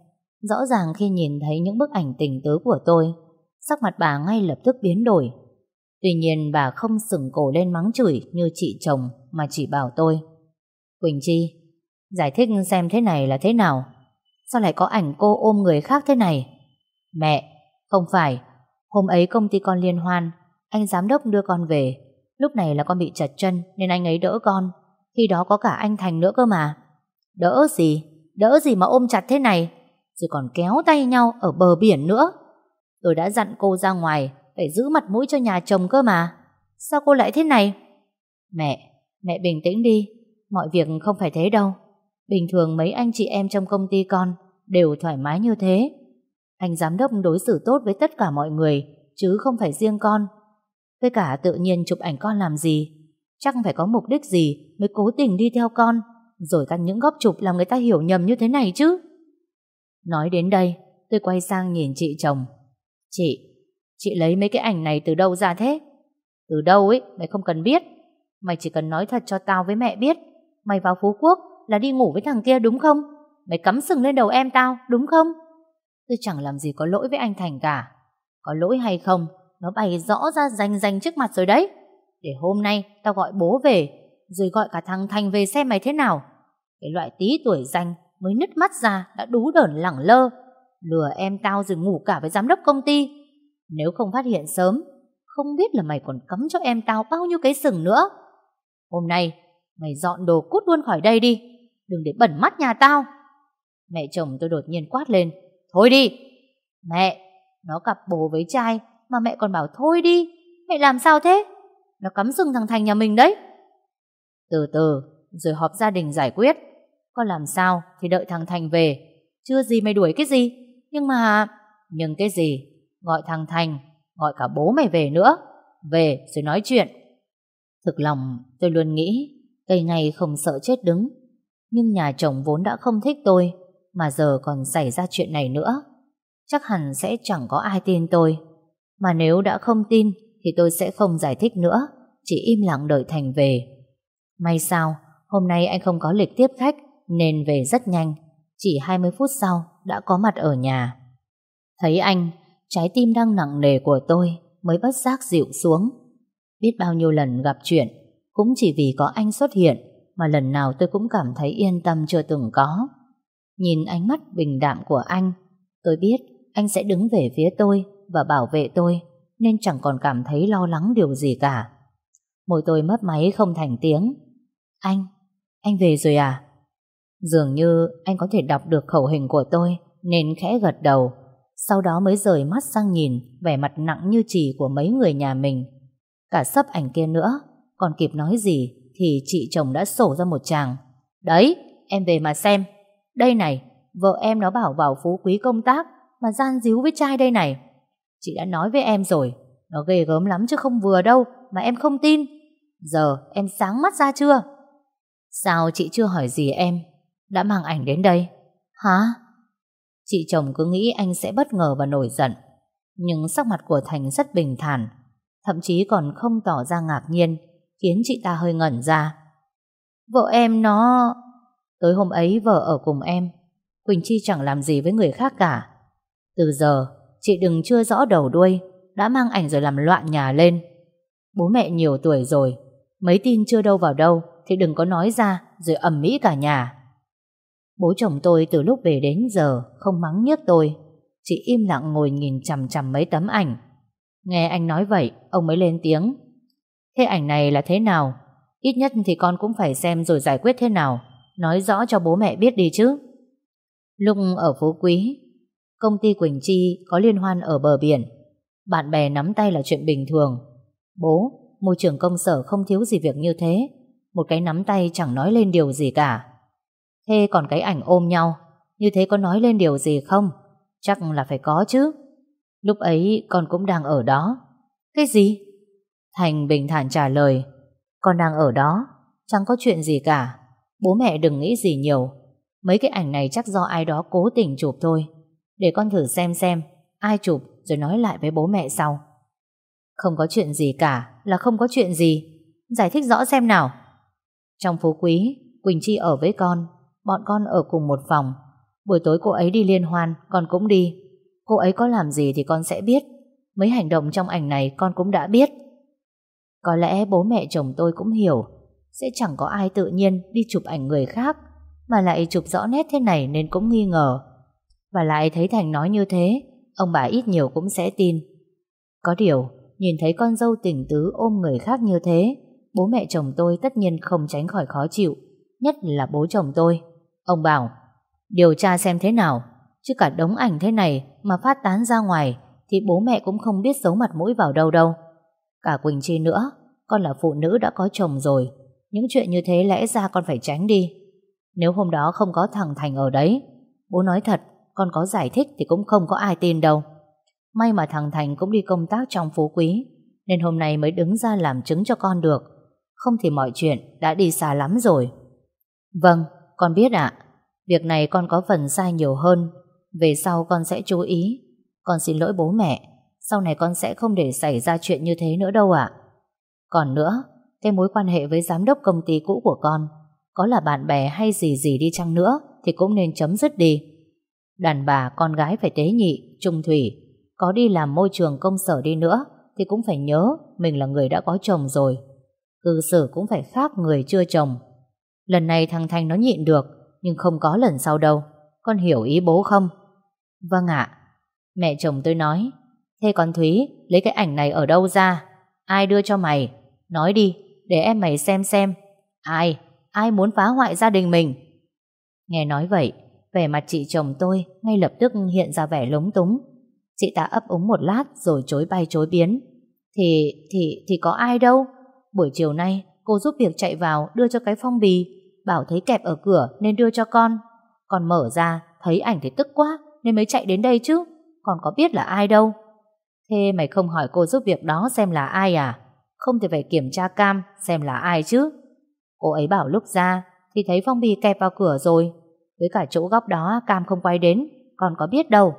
Rõ ràng khi nhìn thấy những bức ảnh tình tứ của tôi, Sắc mặt bà ngay lập tức biến đổi. Tuy nhiên bà không sừng cổ lên mắng chửi như chị chồng Mà chỉ bảo tôi. Quỳnh Chi Giải thích xem thế này là thế nào Sao lại có ảnh cô ôm người khác thế này Mẹ, không phải. Hôm ấy công ty con liên hoan, anh giám đốc đưa con về. Lúc này là con bị chật chân nên anh ấy đỡ con. Khi đó có cả anh Thành nữa cơ mà. Đỡ gì? Đỡ gì mà ôm chặt thế này? Rồi còn kéo tay nhau ở bờ biển nữa. Tôi đã dặn cô ra ngoài phải giữ mặt mũi cho nhà chồng cơ mà. Sao cô lại thế này? Mẹ, mẹ bình tĩnh đi. Mọi việc không phải thế đâu. Bình thường mấy anh chị em trong công ty con đều thoải mái như thế. Anh giám đốc đối xử tốt với tất cả mọi người, chứ không phải riêng con. Với cả tự nhiên chụp ảnh con làm gì? Chắc phải có mục đích gì mới cố tình đi theo con, rồi căn những góc chụp làm người ta hiểu nhầm như thế này chứ. Nói đến đây, tôi quay sang nhìn chị chồng. Chị, chị lấy mấy cái ảnh này từ đâu ra thế? Từ đâu ấy, mày không cần biết. Mày chỉ cần nói thật cho tao với mẹ biết. Mày vào Phú Quốc là đi ngủ với thằng kia đúng không? Mày cắm sừng lên đầu em tao, đúng không? Tôi chẳng làm gì có lỗi với anh Thành cả. Có lỗi hay không, nó bày rõ ra danh danh trước mặt rồi đấy. Để hôm nay tao gọi bố về, rồi gọi cả thằng Thành về xem mày thế nào. Cái loại tí tuổi danh mới nứt mắt ra đã đú đởn lẳng lơ. Lừa em tao rồi ngủ cả với giám đốc công ty. Nếu không phát hiện sớm, không biết là mày còn cấm cho em tao bao nhiêu cái sừng nữa. Hôm nay, mày dọn đồ cút luôn khỏi đây đi. Đừng để bẩn mắt nhà tao. Mẹ chồng tôi đột nhiên quát lên. Thôi đi. Mẹ, nó cặp bồ với trai mà mẹ còn bảo thôi đi. Mẹ làm sao thế? Nó cắm sừng thằng Thành nhà mình đấy. Từ từ, rồi họp gia đình giải quyết. Con làm sao thì đợi thằng Thành về. Chưa gì mày đuổi cái gì. Nhưng mà... Nhưng cái gì? Gọi thằng Thành, gọi cả bố mày về nữa. Về rồi nói chuyện. Thực lòng tôi luôn nghĩ cây ngày không sợ chết đứng. Nhưng nhà chồng vốn đã không thích tôi mà giờ còn xảy ra chuyện này nữa. Chắc hẳn sẽ chẳng có ai tin tôi. Mà nếu đã không tin thì tôi sẽ không giải thích nữa, chỉ im lặng đợi Thành về. May sao, hôm nay anh không có lịch tiếp khách nên về rất nhanh. Chỉ 20 phút sau đã có mặt ở nhà. Thấy anh, trái tim đang nặng nề của tôi mới bất giác dịu xuống. Biết bao nhiêu lần gặp chuyện, cũng chỉ vì có anh xuất hiện mà lần nào tôi cũng cảm thấy yên tâm chưa từng có. Nhìn ánh mắt bình đạm của anh, tôi biết anh sẽ đứng về phía tôi và bảo vệ tôi, nên chẳng còn cảm thấy lo lắng điều gì cả. Môi tôi mấp máy không thành tiếng. Anh, anh về rồi à? Dường như anh có thể đọc được khẩu hình của tôi, nên khẽ gật đầu. Sau đó mới rời mắt sang nhìn vẻ mặt nặng như chì của mấy người nhà mình. Cả sấp ảnh kia nữa, còn kịp nói gì thì chị chồng đã sổ ra một chàng. Đấy, em về mà xem. Đây này, vợ em nó bảo vào phú quý công tác mà gian díu với trai đây này. Chị đã nói với em rồi, nó ghê gớm lắm chứ không vừa đâu, mà em không tin. Giờ em sáng mắt ra chưa? Sao chị chưa hỏi gì em? Đã mang ảnh đến đây. Hả? Chị chồng cứ nghĩ anh sẽ bất ngờ và nổi giận. Nhưng sắc mặt của Thành rất bình thản, thậm chí còn không tỏ ra ngạc nhiên, khiến chị ta hơi ngẩn ra. Vợ em nó... Tối hôm ấy vợ ở cùng em, Quỳnh Chi chẳng làm gì với người khác cả. Từ giờ, chị đừng chưa rõ đầu đuôi, đã mang ảnh rồi làm loạn nhà lên. Bố mẹ nhiều tuổi rồi, mấy tin chưa đâu vào đâu thì đừng có nói ra rồi ầm mỹ cả nhà. Bố chồng tôi từ lúc về đến giờ không mắng nhiếc tôi, chỉ im lặng ngồi nhìn chằm chằm mấy tấm ảnh. Nghe anh nói vậy, ông mới lên tiếng. Thế ảnh này là thế nào? Ít nhất thì con cũng phải xem rồi giải quyết thế nào. Nói rõ cho bố mẹ biết đi chứ. Lúc ở Phú Quý, công ty Quỳnh Chi có liên hoan ở bờ biển. Bạn bè nắm tay là chuyện bình thường. Bố, môi trường công sở không thiếu gì việc như thế. Một cái nắm tay chẳng nói lên điều gì cả. Thế còn cái ảnh ôm nhau, như thế có nói lên điều gì không? Chắc là phải có chứ. Lúc ấy con cũng đang ở đó. Cái gì? Thành bình thản trả lời. Con đang ở đó, chẳng có chuyện gì cả. Bố mẹ đừng nghĩ gì nhiều. Mấy cái ảnh này chắc do ai đó cố tình chụp thôi. Để con thử xem xem ai chụp rồi nói lại với bố mẹ sau. Không có chuyện gì cả là không có chuyện gì. Giải thích rõ xem nào. Trong phú quý, Quỳnh Chi ở với con Bọn con ở cùng một phòng Buổi tối cô ấy đi liên hoan Con cũng đi Cô ấy có làm gì thì con sẽ biết Mấy hành động trong ảnh này con cũng đã biết có lẽ bố mẹ chồng tôi cũng hiểu. Sẽ chẳng có ai tự nhiên Đi chụp ảnh người khác, Mà lại chụp rõ nét thế này nên cũng nghi ngờ. Và lại thấy Thành nói như thế, Ông bà ít nhiều cũng sẽ tin. Có điều, Nhìn thấy con dâu tình tứ ôm người khác như thế, Bố mẹ chồng tôi tất nhiên không tránh khỏi khó chịu, Nhất là bố chồng tôi. Ông bảo, Điều tra xem thế nào, Chứ cả đống ảnh thế này mà phát tán ra ngoài Thì bố mẹ cũng không biết giấu mặt mũi vào đâu đâu. Cả Quỳnh Chi nữa. Con là phụ nữ đã có chồng rồi. Những chuyện như thế lẽ ra con phải tránh đi. Nếu hôm đó không có thằng Thành ở đấy Bố nói thật Con có giải thích thì cũng không có ai tin đâu. May mà thằng Thành cũng đi công tác trong phú quý Nên hôm nay mới đứng ra làm chứng cho con được. Không thì mọi chuyện đã đi xa lắm rồi. Vâng con biết ạ, việc này con có phần sai nhiều hơn, về sau con sẽ chú ý. Con xin lỗi bố mẹ, sau này con sẽ không để xảy ra chuyện như thế nữa đâu ạ. Còn nữa, cái mối quan hệ với giám đốc công ty cũ của con, có là bạn bè hay gì gì đi chăng nữa thì cũng nên chấm dứt đi. Đàn bà con gái phải tế nhị, trung thủy, có đi làm môi trường công sở đi nữa thì cũng phải nhớ mình là người đã có chồng rồi. Cư xử cũng phải khác người chưa chồng. Lần này thằng Thành nó nhịn được Nhưng không có lần sau đâu Con hiểu ý bố không Vâng ạ Mẹ chồng tôi nói Thế còn Thúy lấy cái ảnh này ở đâu ra? Ai đưa cho mày? Nói đi để em mày xem xem. Ai? Ai muốn phá hoại gia đình mình? Nghe nói vậy Vẻ mặt chị chồng tôi ngay lập tức hiện ra vẻ lúng túng. Chị ta ấp úng một lát Rồi chối bay chối biến. Thì, thì, thì có ai đâu? Buổi chiều nay cô giúp việc chạy vào đưa cho cái phong bì. Bảo thấy kẹp ở cửa nên đưa cho con. Còn mở ra Thấy ảnh thì tức quá Nên mới chạy đến đây chứ. Còn có biết là ai đâu? Thế mày không hỏi cô giúp việc đó xem là ai à? Không thì phải kiểm tra cam, Xem là ai chứ? Cô ấy bảo lúc ra, Thì thấy phong bì kẹp vào cửa rồi. Với cả chỗ góc đó, cam không quay đến, Còn có biết đâu.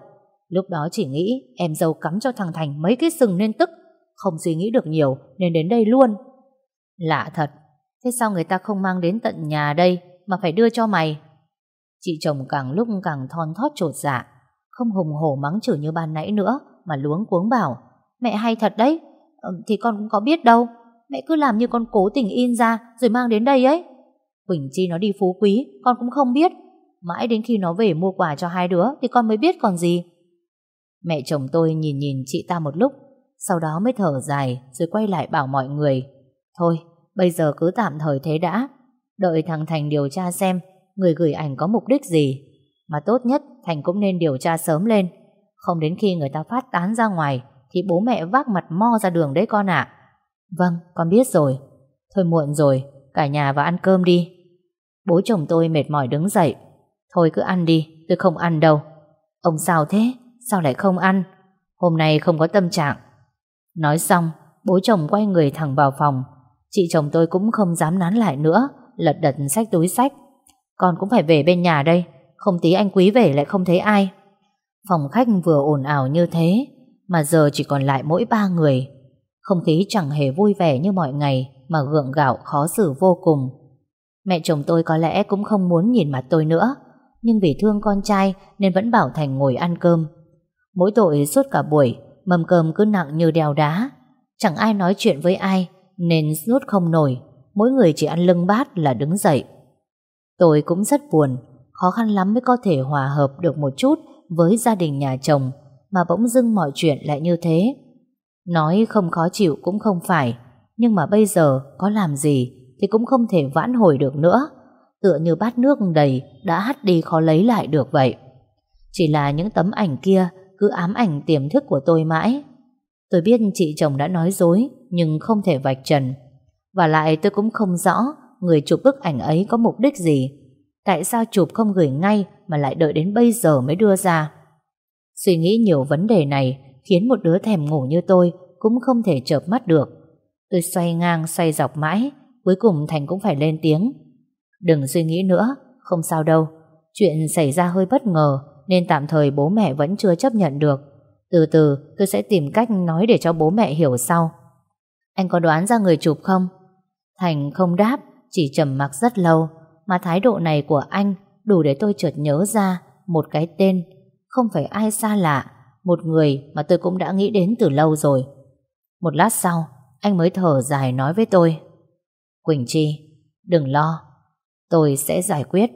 Lúc đó chỉ nghĩ, em dâu cắm cho thằng Thành mấy cái sừng nên tức, Không suy nghĩ được nhiều, Nên đến đây luôn. Lạ thật, Thế sao người ta không mang đến tận nhà đây Mà phải đưa cho mày? Chị chồng càng lúc càng thon thót trột dạ Không hùng hổ mắng chửi như ban nãy nữa. Mà luống cuống bảo Mẹ hay thật đấy ừ, Thì con cũng có biết đâu Mẹ cứ làm như con cố tình in ra Rồi mang đến đây ấy. Quỳnh Chi nó đi phú quý Con cũng không biết. Mãi đến khi nó về mua quà cho hai đứa Thì con mới biết còn gì. Mẹ chồng tôi nhìn nhìn chị ta một lúc Sau đó mới thở dài Rồi quay lại bảo mọi người Thôi bây giờ cứ tạm thời thế đã Đợi thằng Thành điều tra xem Người gửi ảnh có mục đích gì. Mà tốt nhất Thành cũng nên điều tra sớm lên. Không đến khi người ta phát tán ra ngoài, Thì bố mẹ vác mặt mo ra đường đấy con ạ. Vâng con biết rồi. Thôi muộn rồi, Cả nhà vào ăn cơm đi. Bố chồng tôi mệt mỏi đứng dậy. Thôi cứ ăn đi, tôi không ăn đâu. Ông sao thế? Sao lại không ăn? Hôm nay không có tâm trạng. Nói xong, bố chồng quay người thẳng vào phòng. Chị chồng tôi cũng không dám nán lại nữa, Lật đật sách túi sách Con cũng phải về bên nhà đây, Không tí anh quý về lại không thấy ai. Phòng khách vừa ồn ào như thế, Mà giờ chỉ còn lại mỗi ba người. Không khí chẳng hề vui vẻ như mọi ngày, Mà gượng gạo khó xử vô cùng. Mẹ chồng tôi có lẽ cũng không muốn nhìn mặt tôi nữa, Nhưng vì thương con trai Nên vẫn bảo Thành ngồi ăn cơm. Mỗi tội suốt cả buổi, Mâm cơm cứ nặng như đèo đá. Chẳng ai nói chuyện với ai, Nên nuốt không nổi, Mỗi người chỉ ăn lưng bát là đứng dậy. Tôi cũng rất buồn, Khó khăn lắm mới có thể hòa hợp được một chút với gia đình nhà chồng Mà bỗng dưng mọi chuyện lại như thế. Nói không khó chịu cũng không phải, Nhưng mà bây giờ có làm gì Thì cũng không thể vãn hồi được nữa. Tựa như bát nước đầy Đã hắt đi khó lấy lại được vậy. Chỉ là những tấm ảnh kia Cứ ám ảnh tiềm thức của tôi mãi. Tôi biết chị chồng đã nói dối, Nhưng không thể vạch trần. Và lại tôi cũng không rõ Người chụp bức ảnh ấy có mục đích gì. Tại sao chụp không gửi ngay Mà lại đợi đến bây giờ mới đưa ra Suy nghĩ nhiều vấn đề này Khiến một đứa thèm ngủ như tôi Cũng không thể chợp mắt được Tôi xoay ngang xoay dọc mãi Cuối cùng Thành cũng phải lên tiếng Đừng suy nghĩ nữa Không sao đâu Chuyện xảy ra hơi bất ngờ Nên tạm thời bố mẹ vẫn chưa chấp nhận được từ từ tôi sẽ tìm cách nói để cho bố mẹ hiểu sau. Anh có đoán ra người chụp không? Thành không đáp, chỉ trầm mặc rất lâu. Mà thái độ này của anh đủ để tôi chợt nhớ ra một cái tên. Không phải ai xa lạ, một người mà tôi cũng đã nghĩ đến từ lâu rồi. Một lát sau, anh mới thở dài nói với tôi. Quỳnh Chi, đừng lo, tôi sẽ giải quyết.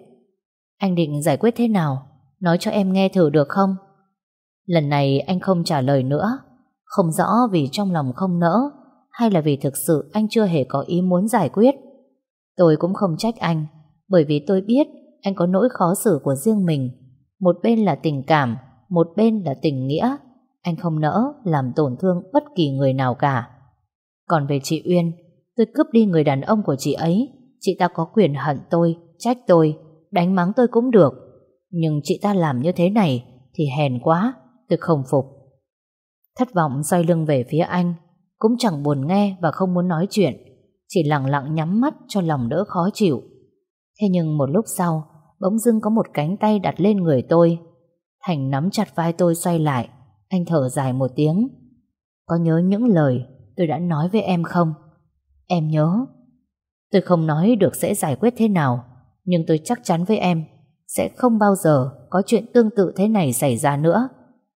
Anh định giải quyết thế nào? Nói cho em nghe thử được không? Lần này anh không trả lời nữa Không rõ vì trong lòng không nỡ Hay là vì thực sự anh chưa hề có ý muốn giải quyết Tôi cũng không trách anh bởi vì tôi biết Anh có nỗi khó xử của riêng mình. Một bên là tình cảm Một bên là tình nghĩa. Anh không nỡ làm tổn thương bất kỳ người nào cả. Còn về chị Uyên Tôi cướp đi người đàn ông của chị ấy. Chị ta có quyền hận tôi Trách tôi Đánh mắng tôi cũng được. Nhưng chị ta làm như thế này Thì hèn quá Tôi không phục. Thất vọng xoay lưng về phía anh, cũng chẳng buồn nghe và không muốn nói chuyện, chỉ lặng lặng nhắm mắt cho lòng đỡ khó chịu. Thế nhưng một lúc sau, bỗng dưng có một cánh tay đặt lên người tôi. Thành nắm chặt vai tôi xoay lại, anh thở dài một tiếng. Có nhớ những lời tôi đã nói với em không? Em nhớ. Tôi không nói được sẽ giải quyết thế nào, nhưng tôi chắc chắn với em sẽ không bao giờ có chuyện tương tự thế này xảy ra nữa.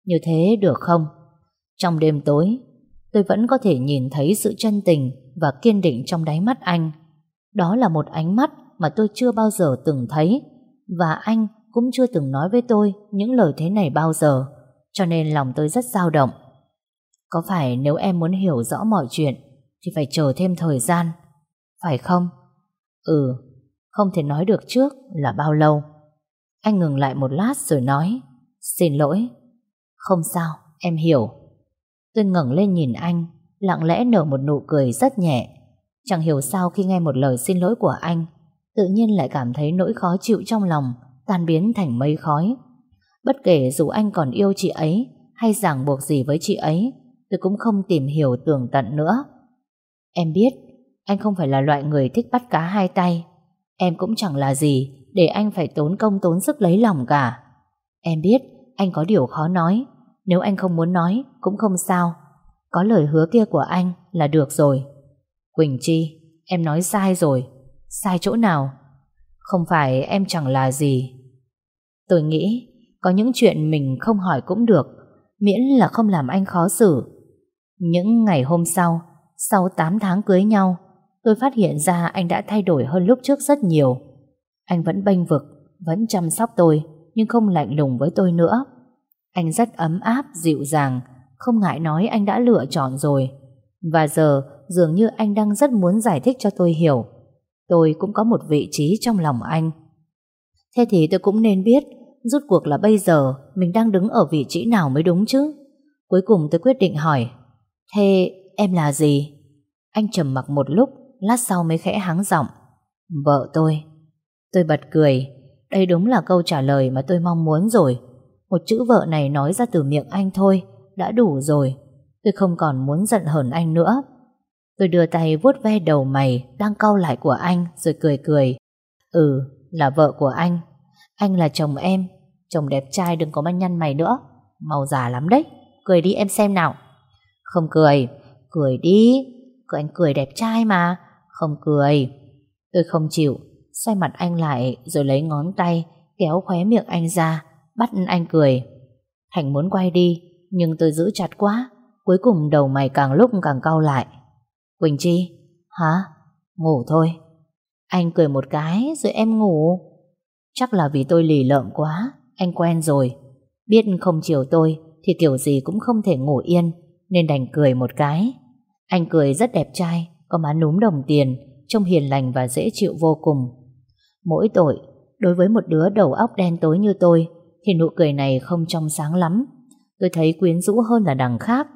Như thế được không? Trong đêm tối, tôi vẫn có thể nhìn thấy sự chân tình và kiên định trong đáy mắt anh. Đó là một ánh mắt mà tôi chưa bao giờ từng thấy và anh cũng chưa từng nói với tôi những lời thế này bao giờ cho nên lòng tôi rất dao động. Có phải nếu em muốn hiểu rõ mọi chuyện thì phải chờ thêm thời gian, phải không? Ừ, không thể nói được trước là bao lâu. Anh ngừng lại một lát rồi nói Xin lỗi, không sao, em hiểu. Tôi ngẩng lên nhìn anh, lặng lẽ nở một nụ cười rất nhẹ. Chẳng hiểu sao khi nghe một lời xin lỗi của anh, tự nhiên lại cảm thấy nỗi khó chịu trong lòng, tan biến thành mây khói. Bất kể dù anh còn yêu chị ấy, hay ràng buộc gì với chị ấy, tôi cũng không tìm hiểu tường tận nữa. Em biết, anh không phải là loại người thích bắt cá hai tay. Em cũng chẳng là gì để anh phải tốn công tốn sức lấy lòng cả. Em biết, anh có điều khó nói, nếu anh không muốn nói Cũng không sao Có lời hứa kia của anh là được rồi Quỳnh Chi Em nói sai rồi Sai chỗ nào Không phải em chẳng là gì Tôi nghĩ Có những chuyện mình không hỏi cũng được, miễn là không làm anh khó xử. Những ngày hôm sau, sau 8 tháng cưới nhau, tôi phát hiện ra anh đã thay đổi hơn lúc trước rất nhiều. Anh vẫn bênh vực, vẫn chăm sóc tôi, nhưng không lạnh lùng với tôi nữa. Anh rất ấm áp, dịu dàng, không ngại nói anh đã lựa chọn rồi. Và giờ, dường như anh đang rất muốn giải thích cho tôi hiểu. Tôi cũng có một vị trí trong lòng anh. Thế thì tôi cũng nên biết, rút cuộc là bây giờ mình đang đứng ở vị trí nào mới đúng chứ. Cuối cùng tôi quyết định hỏi, thế em là gì? Anh trầm mặc một lúc, lát sau mới khẽ hắng giọng. Vợ tôi. Tôi bật cười, đây đúng là câu trả lời mà tôi mong muốn rồi. Một chữ vợ này nói ra từ miệng anh thôi, đã đủ rồi. Tôi không còn muốn giận hờn anh nữa. Tôi đưa tay vuốt ve đầu mày đang cau lại của anh rồi cười cười. Ừ, là vợ của anh. Anh là chồng em. Chồng đẹp trai đừng có mà nhăn mày nữa. Màu già lắm đấy. Cười đi em xem nào. Không cười. Cười đi. Cười anh cười đẹp trai mà. Không cười. Tôi không chịu. Xoay mặt anh lại rồi lấy ngón tay kéo khóe miệng anh ra bắt anh cười. Thành muốn quay đi nhưng tôi giữ chặt quá. Cuối cùng đầu mày càng lúc càng cau lại. Quỳnh Chi, hả? Ngủ thôi. Anh cười một cái rồi em ngủ. Chắc là vì tôi lì lợm quá, anh quen rồi. Biết không chiều tôi thì kiểu gì cũng không thể ngủ yên, nên đành cười một cái. Anh cười rất đẹp trai, có má núm đồng tiền, trông hiền lành và dễ chịu vô cùng. Mỗi tội, đối với một đứa đầu óc đen tối như tôi, thì nụ cười này không trong sáng lắm. Tôi thấy quyến rũ hơn là đằng khác.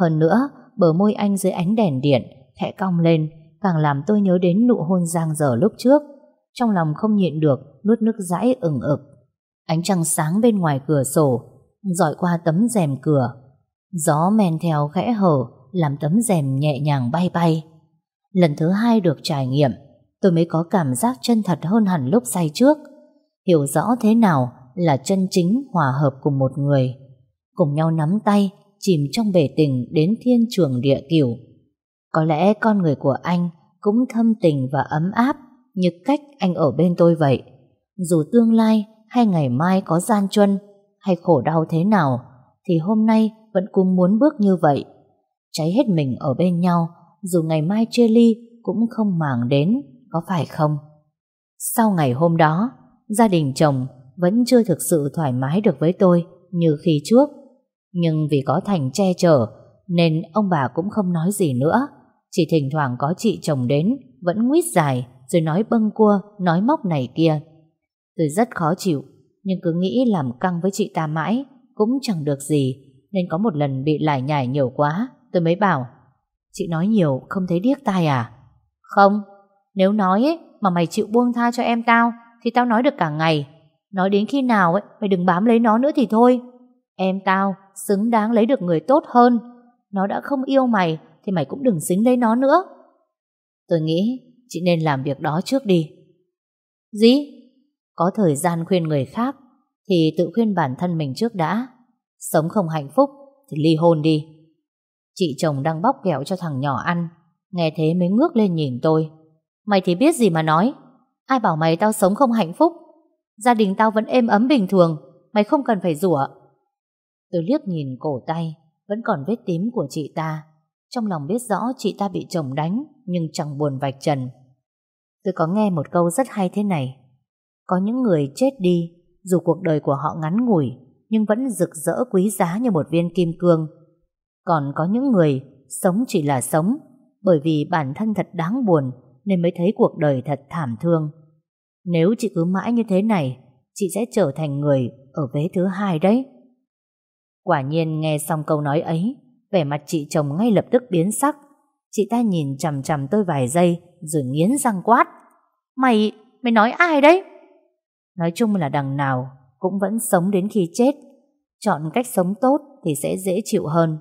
Hơn nữa, bờ môi anh dưới ánh đèn điện thẹ cong lên, càng làm tôi nhớ đến nụ hôn giang dở lúc trước. Trong lòng không nhịn được, nuốt nước dãi ửng ực. Ánh trăng sáng bên ngoài cửa sổ, dọi qua tấm rèm cửa. Gió men theo khẽ hở, làm tấm rèm nhẹ nhàng bay bay. Lần thứ hai được trải nghiệm, tôi mới có cảm giác chân thật hơn hẳn lúc say trước. Hiểu rõ thế nào là chân chính hòa hợp cùng một người. Cùng nhau nắm tay, chìm trong bể tình đến thiên trường địa cửu. Có lẽ con người của anh cũng thâm tình và ấm áp như cách anh ở bên tôi vậy. Dù tương lai hay ngày mai có gian truân hay khổ đau thế nào thì hôm nay vẫn cũng muốn bước như vậy. Cháy hết mình ở bên nhau dù ngày mai chia ly cũng không màng đến, có phải không? Sau ngày hôm đó, gia đình chồng vẫn chưa thực sự thoải mái được với tôi như khi trước. Nhưng vì có Thành che chở nên ông bà cũng không nói gì nữa. Chỉ thỉnh thoảng có chị chồng đến vẫn nguyết dài rồi nói bâng cua, nói móc này kia. Tôi rất khó chịu nhưng cứ nghĩ làm căng với chị ta mãi cũng chẳng được gì nên có một lần bị lải nhải nhiều quá tôi mới bảo chị nói nhiều không thấy điếc tai à? Không, nếu nói ấy, mà mày chịu buông tha cho em tao thì tao nói được cả ngày. Nói đến khi nào ấy, mày đừng bám lấy nó nữa thì thôi. Em tao xứng đáng lấy được người tốt hơn. Nó đã không yêu mày thì mày cũng đừng dính lấy nó nữa. Tôi nghĩ chị nên làm việc đó trước đi. Gì? Có thời gian khuyên người khác thì tự khuyên bản thân mình trước đã. Sống không hạnh phúc thì ly hôn đi. Chị chồng đang bóc kẹo cho thằng nhỏ ăn. Nghe thế mới ngước lên nhìn tôi. Mày thì biết gì mà nói. Ai bảo mày tao sống không hạnh phúc? Gia đình tao vẫn êm ấm bình thường. Mày không cần phải rủa. Tôi liếc nhìn cổ tay, vẫn còn vết tím của chị ta. Trong lòng biết rõ chị ta bị chồng đánh, nhưng chẳng buồn vạch trần. Tôi có nghe một câu rất hay thế này. Có những người chết đi, dù cuộc đời của họ ngắn ngủi, nhưng vẫn rực rỡ quý giá như một viên kim cương. Còn có những người sống chỉ là sống, bởi vì bản thân thật đáng buồn nên mới thấy cuộc đời thật thảm thương. Nếu chị cứ mãi như thế này, chị sẽ trở thành người ở vế thứ hai đấy. Quả nhiên nghe xong câu nói ấy vẻ mặt chị chồng ngay lập tức biến sắc. Chị ta nhìn chằm chằm tôi vài giây rồi nghiến răng quát. Mày, mày nói ai đấy? Nói chung là đằng nào cũng vẫn sống đến khi chết. Chọn cách sống tốt thì sẽ dễ chịu hơn.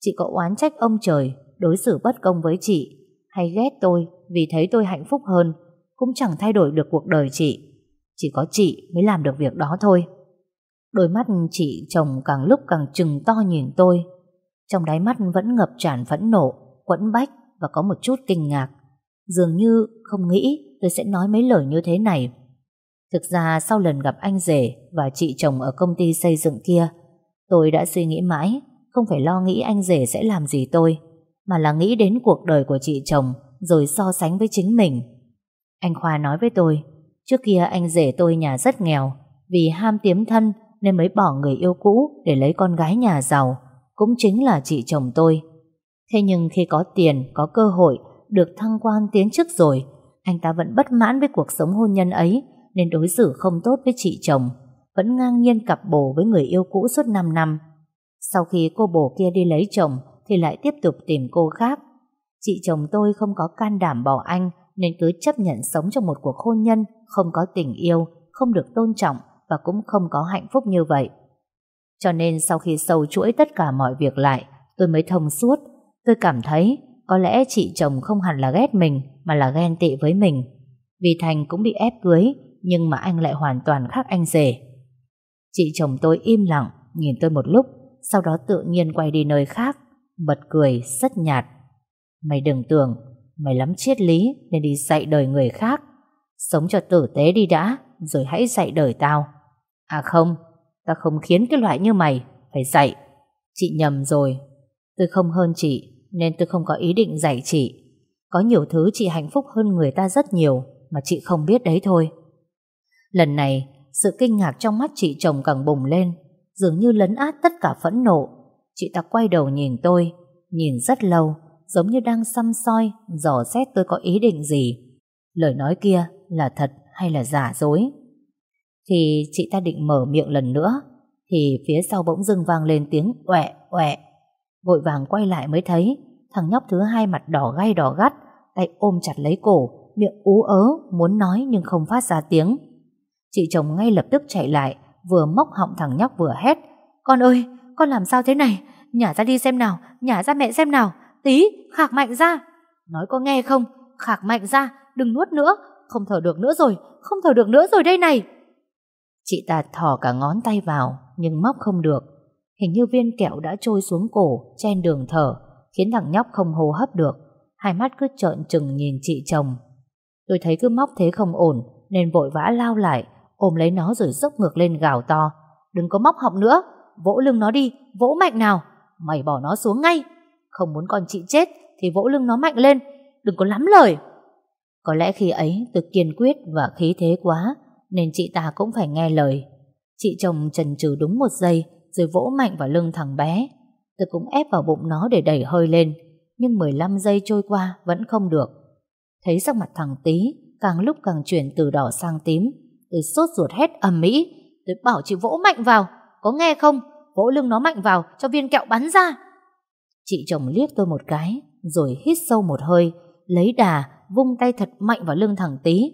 Chị có oán trách ông trời đối xử bất công với chị hay ghét tôi vì thấy tôi hạnh phúc hơn cũng chẳng thay đổi được cuộc đời chị. Chỉ có chị mới làm được việc đó thôi. Đôi mắt chị chồng càng lúc càng trừng to nhìn tôi trong đáy mắt vẫn ngập tràn phẫn nộ, quẫn bách và có một chút kinh ngạc. Dường như không nghĩ tôi sẽ nói mấy lời như thế này. Thực ra sau lần gặp anh rể và chị chồng ở công ty xây dựng kia, tôi đã suy nghĩ mãi, không phải lo nghĩ anh rể sẽ làm gì tôi, mà là nghĩ đến cuộc đời của chị chồng rồi so sánh với chính mình. Anh Khoa nói với tôi, trước kia anh rể tôi nhà rất nghèo, vì ham tiếm thân nên mới bỏ người yêu cũ để lấy con gái nhà giàu, cũng chính là chị chồng tôi. Thế nhưng khi có tiền, có cơ hội, được thăng quan tiến chức rồi, anh ta vẫn bất mãn với cuộc sống hôn nhân ấy nên đối xử không tốt với chị chồng, vẫn ngang nhiên cặp bồ với người yêu cũ suốt 5 năm. Sau khi cô bồ kia đi lấy chồng thì lại tiếp tục tìm cô khác. Chị chồng tôi không có can đảm bỏ anh nên cứ chấp nhận sống trong một cuộc hôn nhân không có tình yêu, không được tôn trọng và cũng không có hạnh phúc như vậy. Cho nên sau khi sâu chuỗi tất cả mọi việc lại, tôi mới thông suốt. Tôi cảm thấy có lẽ chị chồng không hẳn là ghét mình mà là ghen tị với mình. Vì Thành cũng bị ép cưới nhưng mà anh lại hoàn toàn khác anh rể. Chị chồng tôi im lặng nhìn tôi một lúc sau đó tự nhiên quay đi nơi khác bật cười rất nhạt. Mày đừng tưởng mày lắm triết lý nên đi dạy đời người khác. Sống cho tử tế đi đã rồi hãy dạy đời tao. À không, ta không khiến cái loại như mày phải dạy. Chị nhầm rồi. Tôi không hơn chị nên tôi không có ý định dạy chị. Có nhiều thứ chị hạnh phúc hơn người ta rất nhiều mà chị không biết đấy thôi. Lần này, sự kinh ngạc trong mắt chị chồng càng bùng lên, dường như lấn át tất cả phẫn nộ. Chị ta quay đầu nhìn tôi, nhìn rất lâu, giống như đang xăm soi, dò xét tôi có ý định gì. Lời nói kia là thật hay là giả dối? Thì chị ta định mở miệng lần nữa, thì phía sau bỗng dưng vang lên tiếng oẹ oẹ. Vội vàng quay lại mới thấy, thằng nhóc thứ hai mặt đỏ gay đỏ gắt, tay ôm chặt lấy cổ, miệng ú ớ, muốn nói nhưng không phát ra tiếng. Chị chồng ngay lập tức chạy lại, vừa móc họng thằng nhóc vừa hét. Con ơi, con làm sao thế này? Nhả ra đi xem nào, nhả ra mẹ xem nào. Tí, khạc mạnh ra. Nói có nghe không? Khạc mạnh ra, đừng nuốt nữa. Không thở được nữa rồi, không thở được nữa rồi đây này. Chị ta thò cả ngón tay vào, nhưng móc không được. Hình như viên kẹo đã trôi xuống cổ, chen đường thở, khiến thằng nhóc không hô hấp được. Hai mắt cứ trợn trừng nhìn chị chồng. Tôi thấy cứ móc thế không ổn, nên vội vã lao lại, ôm lấy nó rồi dốc ngược lên gào to. Đừng có móc họng nữa, vỗ lưng nó đi, vỗ mạnh nào. Mày bỏ nó xuống ngay. Không muốn con chị chết thì vỗ lưng nó mạnh lên, đừng có lắm lời. Có lẽ khi ấy tôi kiên quyết và khí thế quá, nên chị ta cũng phải nghe lời. Chị chồng trần trừ đúng một giây, rồi vỗ mạnh vào lưng thằng bé. Tôi cũng ép vào bụng nó để đẩy hơi lên, nhưng 15 giây trôi qua vẫn không được. Thấy sắc mặt thằng tí, càng lúc càng chuyển từ đỏ sang tím, Tôi sốt ruột hét ầm mỹ Tôi bảo chị vỗ mạnh vào Có nghe không Vỗ lưng nó mạnh vào cho viên kẹo bắn ra Chị chồng liếc tôi một cái Rồi hít sâu một hơi Lấy đà vung tay thật mạnh vào lưng thằng tí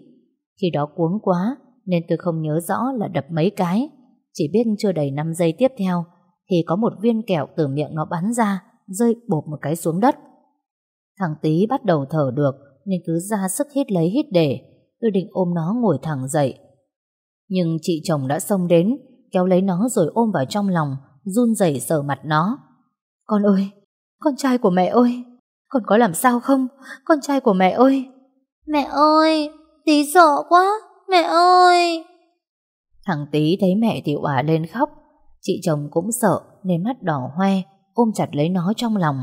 Khi đó cuống quá nên tôi không nhớ rõ là đập mấy cái Chỉ biết chưa đầy 5 giây tiếp theo Thì có một viên kẹo từ miệng nó bắn ra Rơi bột một cái xuống đất Thằng tí bắt đầu thở được Nên cứ ra sức hít lấy hít để Tôi định ôm nó ngồi thẳng dậy nhưng chị chồng đã xông đến, kéo lấy nó rồi ôm vào trong lòng, run rẩy sờ mặt nó. Con ơi, con trai của mẹ ơi, con có làm sao không? Con trai của mẹ ơi. Mẹ ơi, tí sợ quá, mẹ ơi. Thằng tí thấy mẹ thì òa lên khóc, chị chồng cũng sợ nên mắt đỏ hoe, ôm chặt lấy nó trong lòng.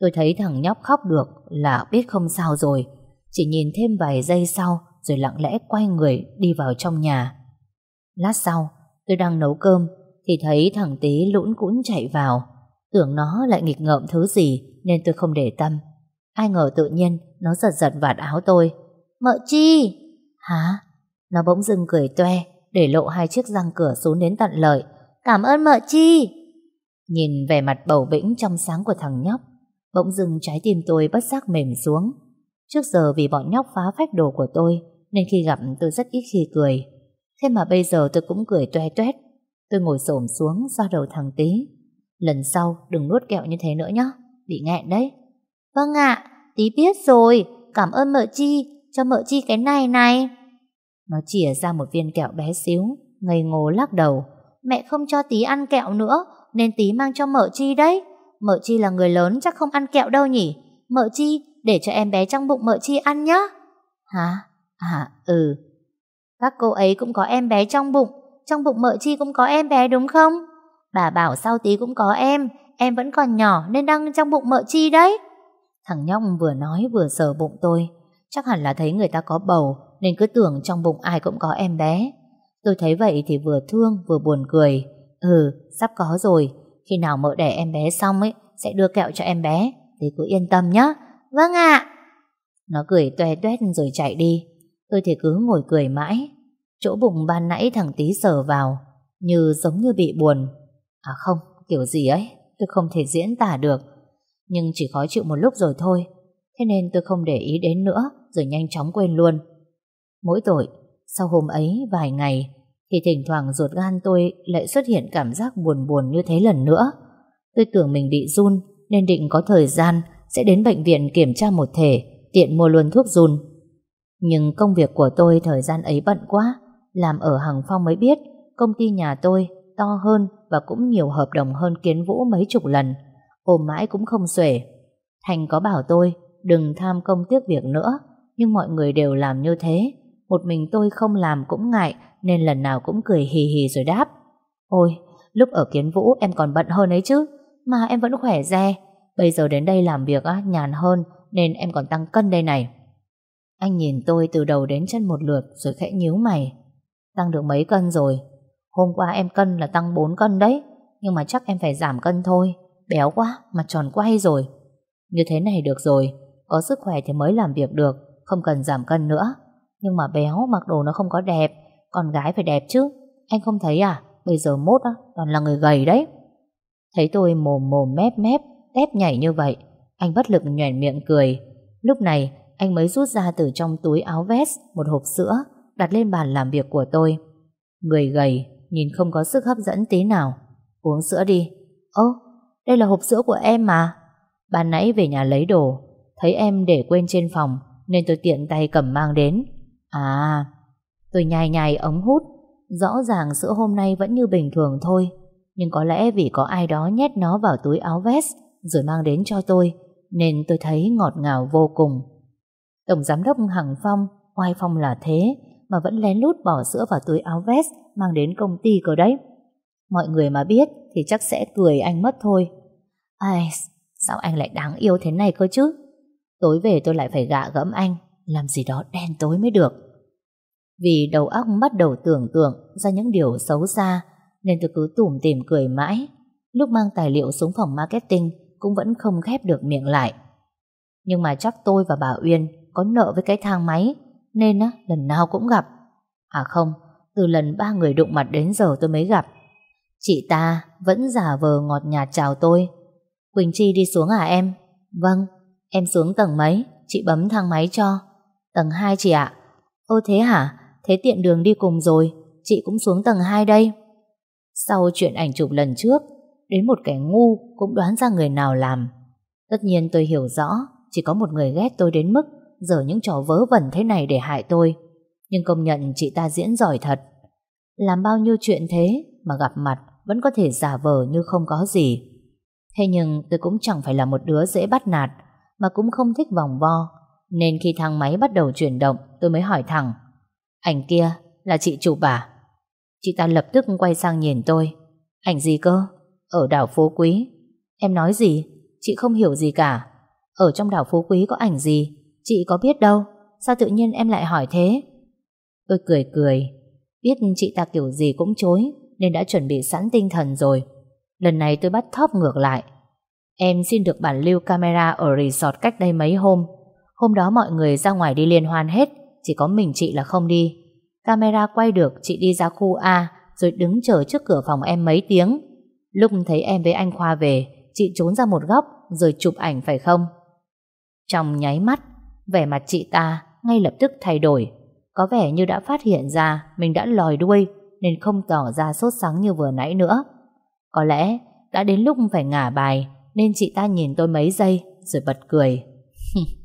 Tôi thấy thằng nhóc khóc được là biết không sao rồi, chỉ nhìn thêm vài giây sau rồi lặng lẽ quay người đi vào trong nhà. Lát sau, tôi đang nấu cơm thì thấy thằng tí lũn cũn chạy vào. Tưởng nó lại nghịch ngợm thứ gì nên tôi không để tâm. Ai ngờ tự nhiên nó giật giật vạt áo tôi. Mợ chi? Hả? Nó bỗng dưng cười toe để lộ hai chiếc răng cửa xuống đến tận lợi. Cảm ơn mợ chi. Nhìn vẻ mặt bầu bĩnh trong sáng của thằng nhóc, bỗng dưng trái tim tôi bất giác mềm xuống. Trước giờ vì bọn nhóc phá phách đồ của tôi nên khi gặp tôi rất ít khi cười. Thế mà bây giờ tôi cũng cười toe toét. Tôi ngồi xổm xuống xoa đầu thằng tí. Lần sau đừng nuốt kẹo như thế nữa nhé. Bị nghẹn đấy. Vâng ạ, tí biết rồi. Cảm ơn mợ chi. Cho mợ chi cái này này. Nó chìa ra một viên kẹo bé xíu. Ngây ngô lắc đầu. Mẹ không cho tí ăn kẹo nữa. Nên tí mang cho mợ chi đấy. Mợ chi là người lớn chắc không ăn kẹo đâu nhỉ. Mợ chi để cho em bé trong bụng mợ chi ăn nhá. Hả? À, ừ. Các cô ấy cũng có em bé trong bụng, trong bụng mợ chi cũng có em bé đúng không? Bà bảo sau tí cũng có em, em vẫn còn nhỏ nên đang trong bụng mợ chi đấy. Thằng nhóc vừa nói vừa sờ bụng tôi, chắc hẳn là thấy người ta có bầu nên cứ tưởng trong bụng ai cũng có em bé. Tôi thấy vậy thì vừa thương vừa buồn cười. Ừ, sắp có rồi, khi nào mợ đẻ em bé xong ấy sẽ đưa kẹo cho em bé, thì cứ yên tâm nhé. Vâng ạ. Nó cười toe toét rồi chạy đi. Tôi thì cứ ngồi cười mãi. Chỗ bụng ban nãy thằng tí sờ vào, như giống như bị buồn. À không, kiểu gì ấy, tôi không thể diễn tả được. Nhưng chỉ khó chịu một lúc rồi thôi. Thế nên tôi không để ý đến nữa, rồi nhanh chóng quên luôn. Mỗi tội, sau hôm ấy vài ngày, thì thỉnh thoảng ruột gan tôi lại xuất hiện cảm giác buồn buồn như thế lần nữa. Tôi tưởng mình bị run, nên định có thời gian sẽ đến bệnh viện kiểm tra một thể, tiện mua luôn thuốc run. Nhưng công việc của tôi thời gian ấy bận quá, làm ở Hằng Phong mới biết công ty nhà tôi to hơn và cũng nhiều hợp đồng hơn Kiến Vũ mấy chục lần, ôm mãi cũng không xuể. Thành có bảo tôi đừng tham công tiếc việc nữa, nhưng mọi người đều làm như thế. Một mình tôi không làm cũng ngại, nên lần nào cũng cười hì hì rồi đáp. Ôi, lúc ở Kiến Vũ em còn bận hơn ấy chứ, mà em vẫn khỏe re. Bây giờ đến đây làm việc á, nhàn hơn, nên em còn tăng cân đây này. Anh nhìn tôi từ đầu đến chân một lượt rồi khẽ nhíu mày. Tăng được mấy cân rồi? Hôm qua em cân là tăng 4 cân đấy, nhưng mà chắc em phải giảm cân thôi. Béo quá, mặt tròn quay rồi. Như thế này được rồi, có sức khỏe thì mới làm việc được, không cần giảm cân nữa. Nhưng mà béo mặc đồ nó không có đẹp, con gái phải đẹp chứ. Anh không thấy à, bây giờ mốt á, toàn là người gầy đấy. Thấy tôi mồm mồm mép mép, tép nhảy như vậy, anh bất lực nhoẻn miệng cười. Lúc này, anh mới rút ra từ trong túi áo vest một hộp sữa, đặt lên bàn làm việc của tôi. Người gầy, nhìn không có sức hấp dẫn tí nào. Uống sữa đi. Ơ, đây là hộp sữa của em mà. Ban nãy về nhà lấy đồ, thấy em để quên trên phòng, nên tôi tiện tay cầm mang đến. À, tôi nhai nhai ống hút, rõ ràng sữa hôm nay vẫn như bình thường thôi, nhưng có lẽ vì có ai đó nhét nó vào túi áo vest rồi mang đến cho tôi, nên tôi thấy ngọt ngào vô cùng. Tổng giám đốc Hằng Phong, oai phong là thế, mà vẫn lén lút bỏ sữa vào túi áo vest mang đến công ty cơ đấy. Mọi người mà biết thì chắc sẽ cười anh mất thôi. Ai, sao anh lại đáng yêu thế này cơ chứ? Tối về tôi lại phải gạ gẫm anh, làm gì đó đen tối mới được. Vì đầu óc bắt đầu tưởng tượng ra những điều xấu xa, nên tôi cứ tủm tìm cười mãi. Lúc mang tài liệu xuống phòng marketing cũng vẫn không khép được miệng lại. Nhưng mà chắc tôi và bà Uyên có nợ với cái thang máy, nên á, lần nào cũng gặp. À không, từ lần ba người đụng mặt đến giờ tôi mới gặp. Chị ta vẫn giả vờ ngọt nhạt chào tôi. Quỳnh Chi đi xuống à em? Vâng, em xuống tầng mấy? Chị bấm thang máy cho. Tầng 2 chị ạ. ô thế hả? Thế tiện đường đi cùng rồi. Chị cũng xuống tầng 2 đây. Sau chuyện ảnh chụp lần trước, đến một kẻ ngu cũng đoán ra người nào làm. Tất nhiên tôi hiểu rõ, chỉ có một người ghét tôi đến mức dở những trò vớ vẩn thế này để hại tôi. Nhưng công nhận chị ta diễn giỏi thật. Làm bao nhiêu chuyện thế mà gặp mặt vẫn có thể giả vờ như không có gì. Thế nhưng tôi cũng chẳng phải là một đứa dễ bắt nạt, mà cũng không thích vòng vo. Nên khi thang máy bắt đầu chuyển động, tôi mới hỏi thẳng. Ảnh kia là chị chụp à? Chị ta lập tức quay sang nhìn tôi. Ảnh gì cơ? Ở đảo Phú Quý. Em nói gì? Chị không hiểu gì cả. Ở trong đảo Phú Quý có ảnh gì? Chị có biết đâu. Sao tự nhiên em lại hỏi thế? Tôi cười cười. Biết chị ta kiểu gì cũng chối, nên đã chuẩn bị sẵn tinh thần rồi. Lần này tôi bắt thóp ngược lại. Em xin được bản lưu camera ở resort cách đây mấy hôm. Hôm đó mọi người ra ngoài đi liên hoan hết, chỉ có mình chị là không đi. Camera quay được chị đi ra khu A rồi đứng chờ trước cửa phòng em mấy tiếng. Lúc thấy em với anh Khoa về, chị trốn ra một góc rồi chụp ảnh phải không? Trong nháy mắt, vẻ mặt chị ta ngay lập tức thay đổi. Có vẻ như đã phát hiện ra mình đã lòi đuôi nên không tỏ ra sốt sắng như vừa nãy nữa. Có lẽ đã đến lúc phải ngả bài nên chị ta nhìn tôi mấy giây rồi bật cười.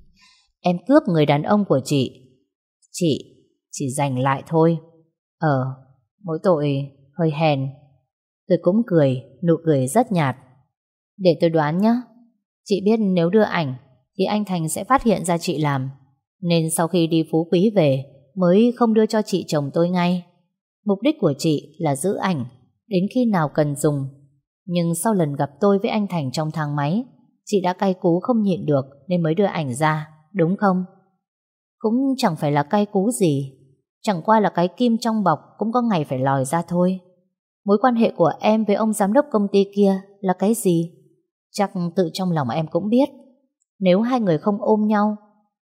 em cướp người đàn ông của chị. Chị chỉ giành lại thôi. Ờ, mỗi tội hơi hèn. Tôi cũng cười, nụ cười rất nhạt. Để tôi đoán nhé. Chị biết nếu đưa ảnh thì anh Thành sẽ phát hiện ra chị làm. Nên sau khi đi Phú Quý về, mới không đưa cho chị chồng tôi ngay. Mục đích của chị là giữ ảnh đến khi nào cần dùng. Nhưng sau lần gặp tôi với anh Thành trong thang máy, chị đã cay cú không nhịn được nên mới đưa ảnh ra, đúng không? Cũng chẳng phải là cay cú gì, chẳng qua là cái kim trong bọc cũng có ngày phải lòi ra thôi. Mối quan hệ của em với ông giám đốc công ty kia là cái gì? Chắc tự trong lòng em cũng biết. Nếu hai người không ôm nhau,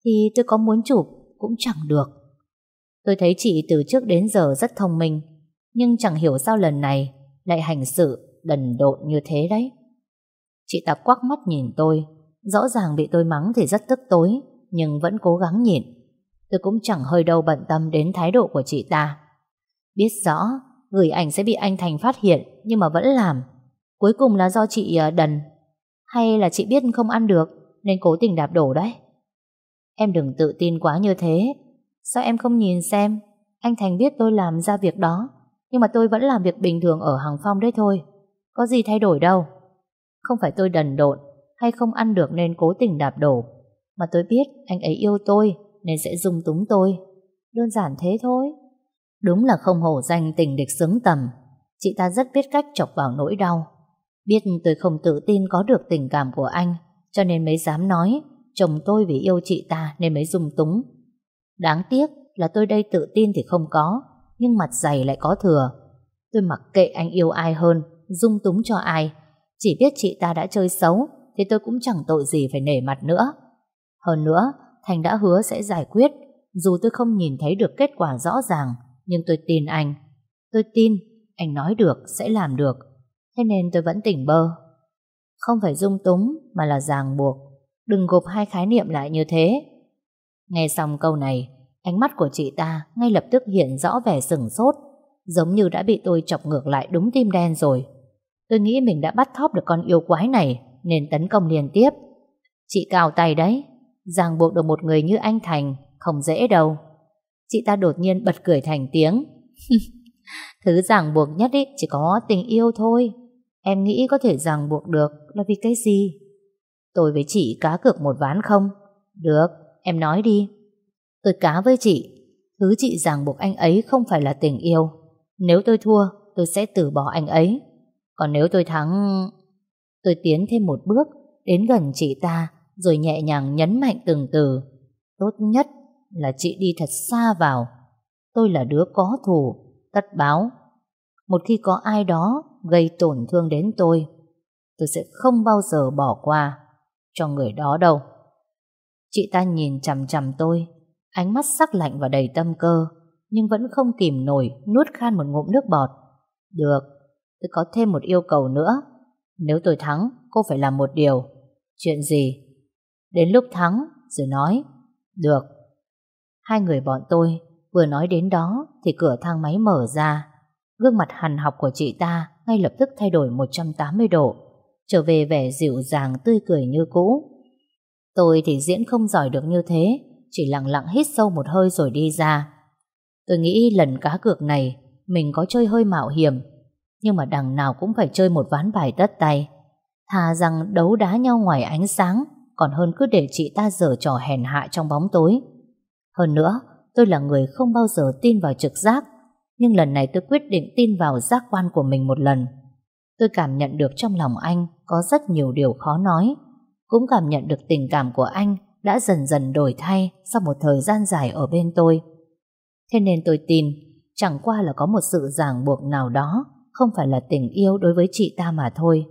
thì tôi có muốn chụp cũng chẳng được. Tôi thấy chị từ trước đến giờ rất thông minh, nhưng chẳng hiểu sao lần này lại hành sự đần độn như thế đấy. Chị ta quắc mắt nhìn tôi, rõ ràng bị tôi mắng thì rất tức tối, nhưng vẫn cố gắng nhịn. Tôi cũng chẳng hơi đâu bận tâm đến thái độ của chị ta. Biết rõ, gửi ảnh sẽ bị anh Thành phát hiện, nhưng mà vẫn làm. Cuối cùng là do chị ờ, đần, hay là chị biết không ăn được, nên cố tình đạp đổ đấy. Em đừng tự tin quá như thế. Sao em không nhìn xem, anh Thành biết tôi làm ra việc đó, nhưng mà tôi vẫn làm việc bình thường ở hàng phong đấy thôi. Có gì thay đổi đâu. Không phải tôi đần độn hay không ăn được nên cố tình đạp đổ, mà tôi biết anh ấy yêu tôi nên sẽ dung túng tôi. Đơn giản thế thôi. Đúng là không hổ danh tình địch xứng tầm. Chị ta rất biết cách chọc vào nỗi đau. Biết tôi không tự tin có được tình cảm của anh, cho nên mới dám nói chồng tôi vì yêu chị ta nên mới dung túng. Đáng tiếc là tôi đây tự tin thì không có, nhưng mặt dày lại có thừa. Tôi mặc kệ anh yêu ai hơn, dung túng cho ai. Chỉ biết chị ta đã chơi xấu, thì tôi cũng chẳng tội gì phải nể mặt nữa. Hơn nữa, Thành đã hứa sẽ giải quyết, dù tôi không nhìn thấy được kết quả rõ ràng, nhưng tôi tin anh. Tôi tin, anh nói được, sẽ làm được. Thế nên tôi vẫn tỉnh bơ. Không phải dung túng, mà là ràng buộc. Đừng gộp hai khái niệm lại như thế. Nghe xong câu này, ánh mắt của chị ta ngay lập tức hiện rõ vẻ sừng sốt, giống như đã bị tôi chọc ngược lại đúng tim đen rồi. Tôi nghĩ mình đã bắt thóp được con yêu quái này, nên tấn công liên tiếp. Chị cao tay đấy, ràng buộc được một người như anh Thành không dễ đâu. Chị ta đột nhiên bật cười thành tiếng. Thứ ràng buộc nhất ý chỉ có tình yêu thôi. Em nghĩ có thể ràng buộc được là vì cái gì? Tôi với chị cá cược một ván không? Được, em nói đi. Tôi cá với chị. Thứ chị ràng buộc anh ấy không phải là tình yêu. Nếu tôi thua, tôi sẽ từ bỏ anh ấy. Còn nếu tôi thắng... Tôi tiến thêm một bước, đến gần chị ta, rồi nhẹ nhàng nhấn mạnh từng từ. Tốt nhất là chị đi thật xa vào. Tôi là đứa có thù, tất báo. Một khi có ai đó gây tổn thương đến tôi, tôi sẽ không bao giờ bỏ qua cho người đó đâu. Chị ta nhìn chằm chằm tôi, ánh mắt sắc lạnh và đầy tâm cơ, nhưng vẫn không kìm nổi nuốt khan một ngụm nước bọt. Được, tôi có thêm một yêu cầu nữa. Nếu tôi thắng, cô phải làm một điều. Chuyện gì? Đến lúc thắng, rồi nói. Được. Hai người bọn tôi vừa nói đến đó thì cửa thang máy mở ra. Gương mặt hằn học của chị ta ngay lập tức thay đổi 180 độ, trở về vẻ dịu dàng tươi cười như cũ. Tôi thì diễn không giỏi được như thế, chỉ lặng lặng hít sâu một hơi rồi đi ra. Tôi nghĩ lần cá cược này mình có chơi hơi mạo hiểm, nhưng mà đằng nào cũng phải chơi một ván bài tất tay. Thà rằng đấu đá nhau ngoài ánh sáng, còn hơn cứ để chị ta dở trò hèn hạ trong bóng tối. Hơn nữa, tôi là người không bao giờ tin vào trực giác, nhưng lần này tôi quyết định tin vào giác quan của mình một lần. Tôi cảm nhận được trong lòng anh có rất nhiều điều khó nói, cũng cảm nhận được tình cảm của anh đã dần dần đổi thay sau một thời gian dài ở bên tôi. Thế nên tôi tin, chẳng qua là có một sự ràng buộc nào đó, không phải là tình yêu đối với chị ta mà thôi.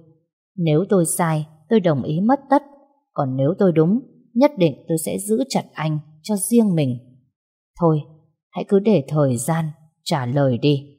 Nếu tôi sai, tôi đồng ý mất tất, còn nếu tôi đúng, nhất định tôi sẽ giữ chặt anh cho riêng mình. Thôi, hãy cứ để thời gian trả lời đi.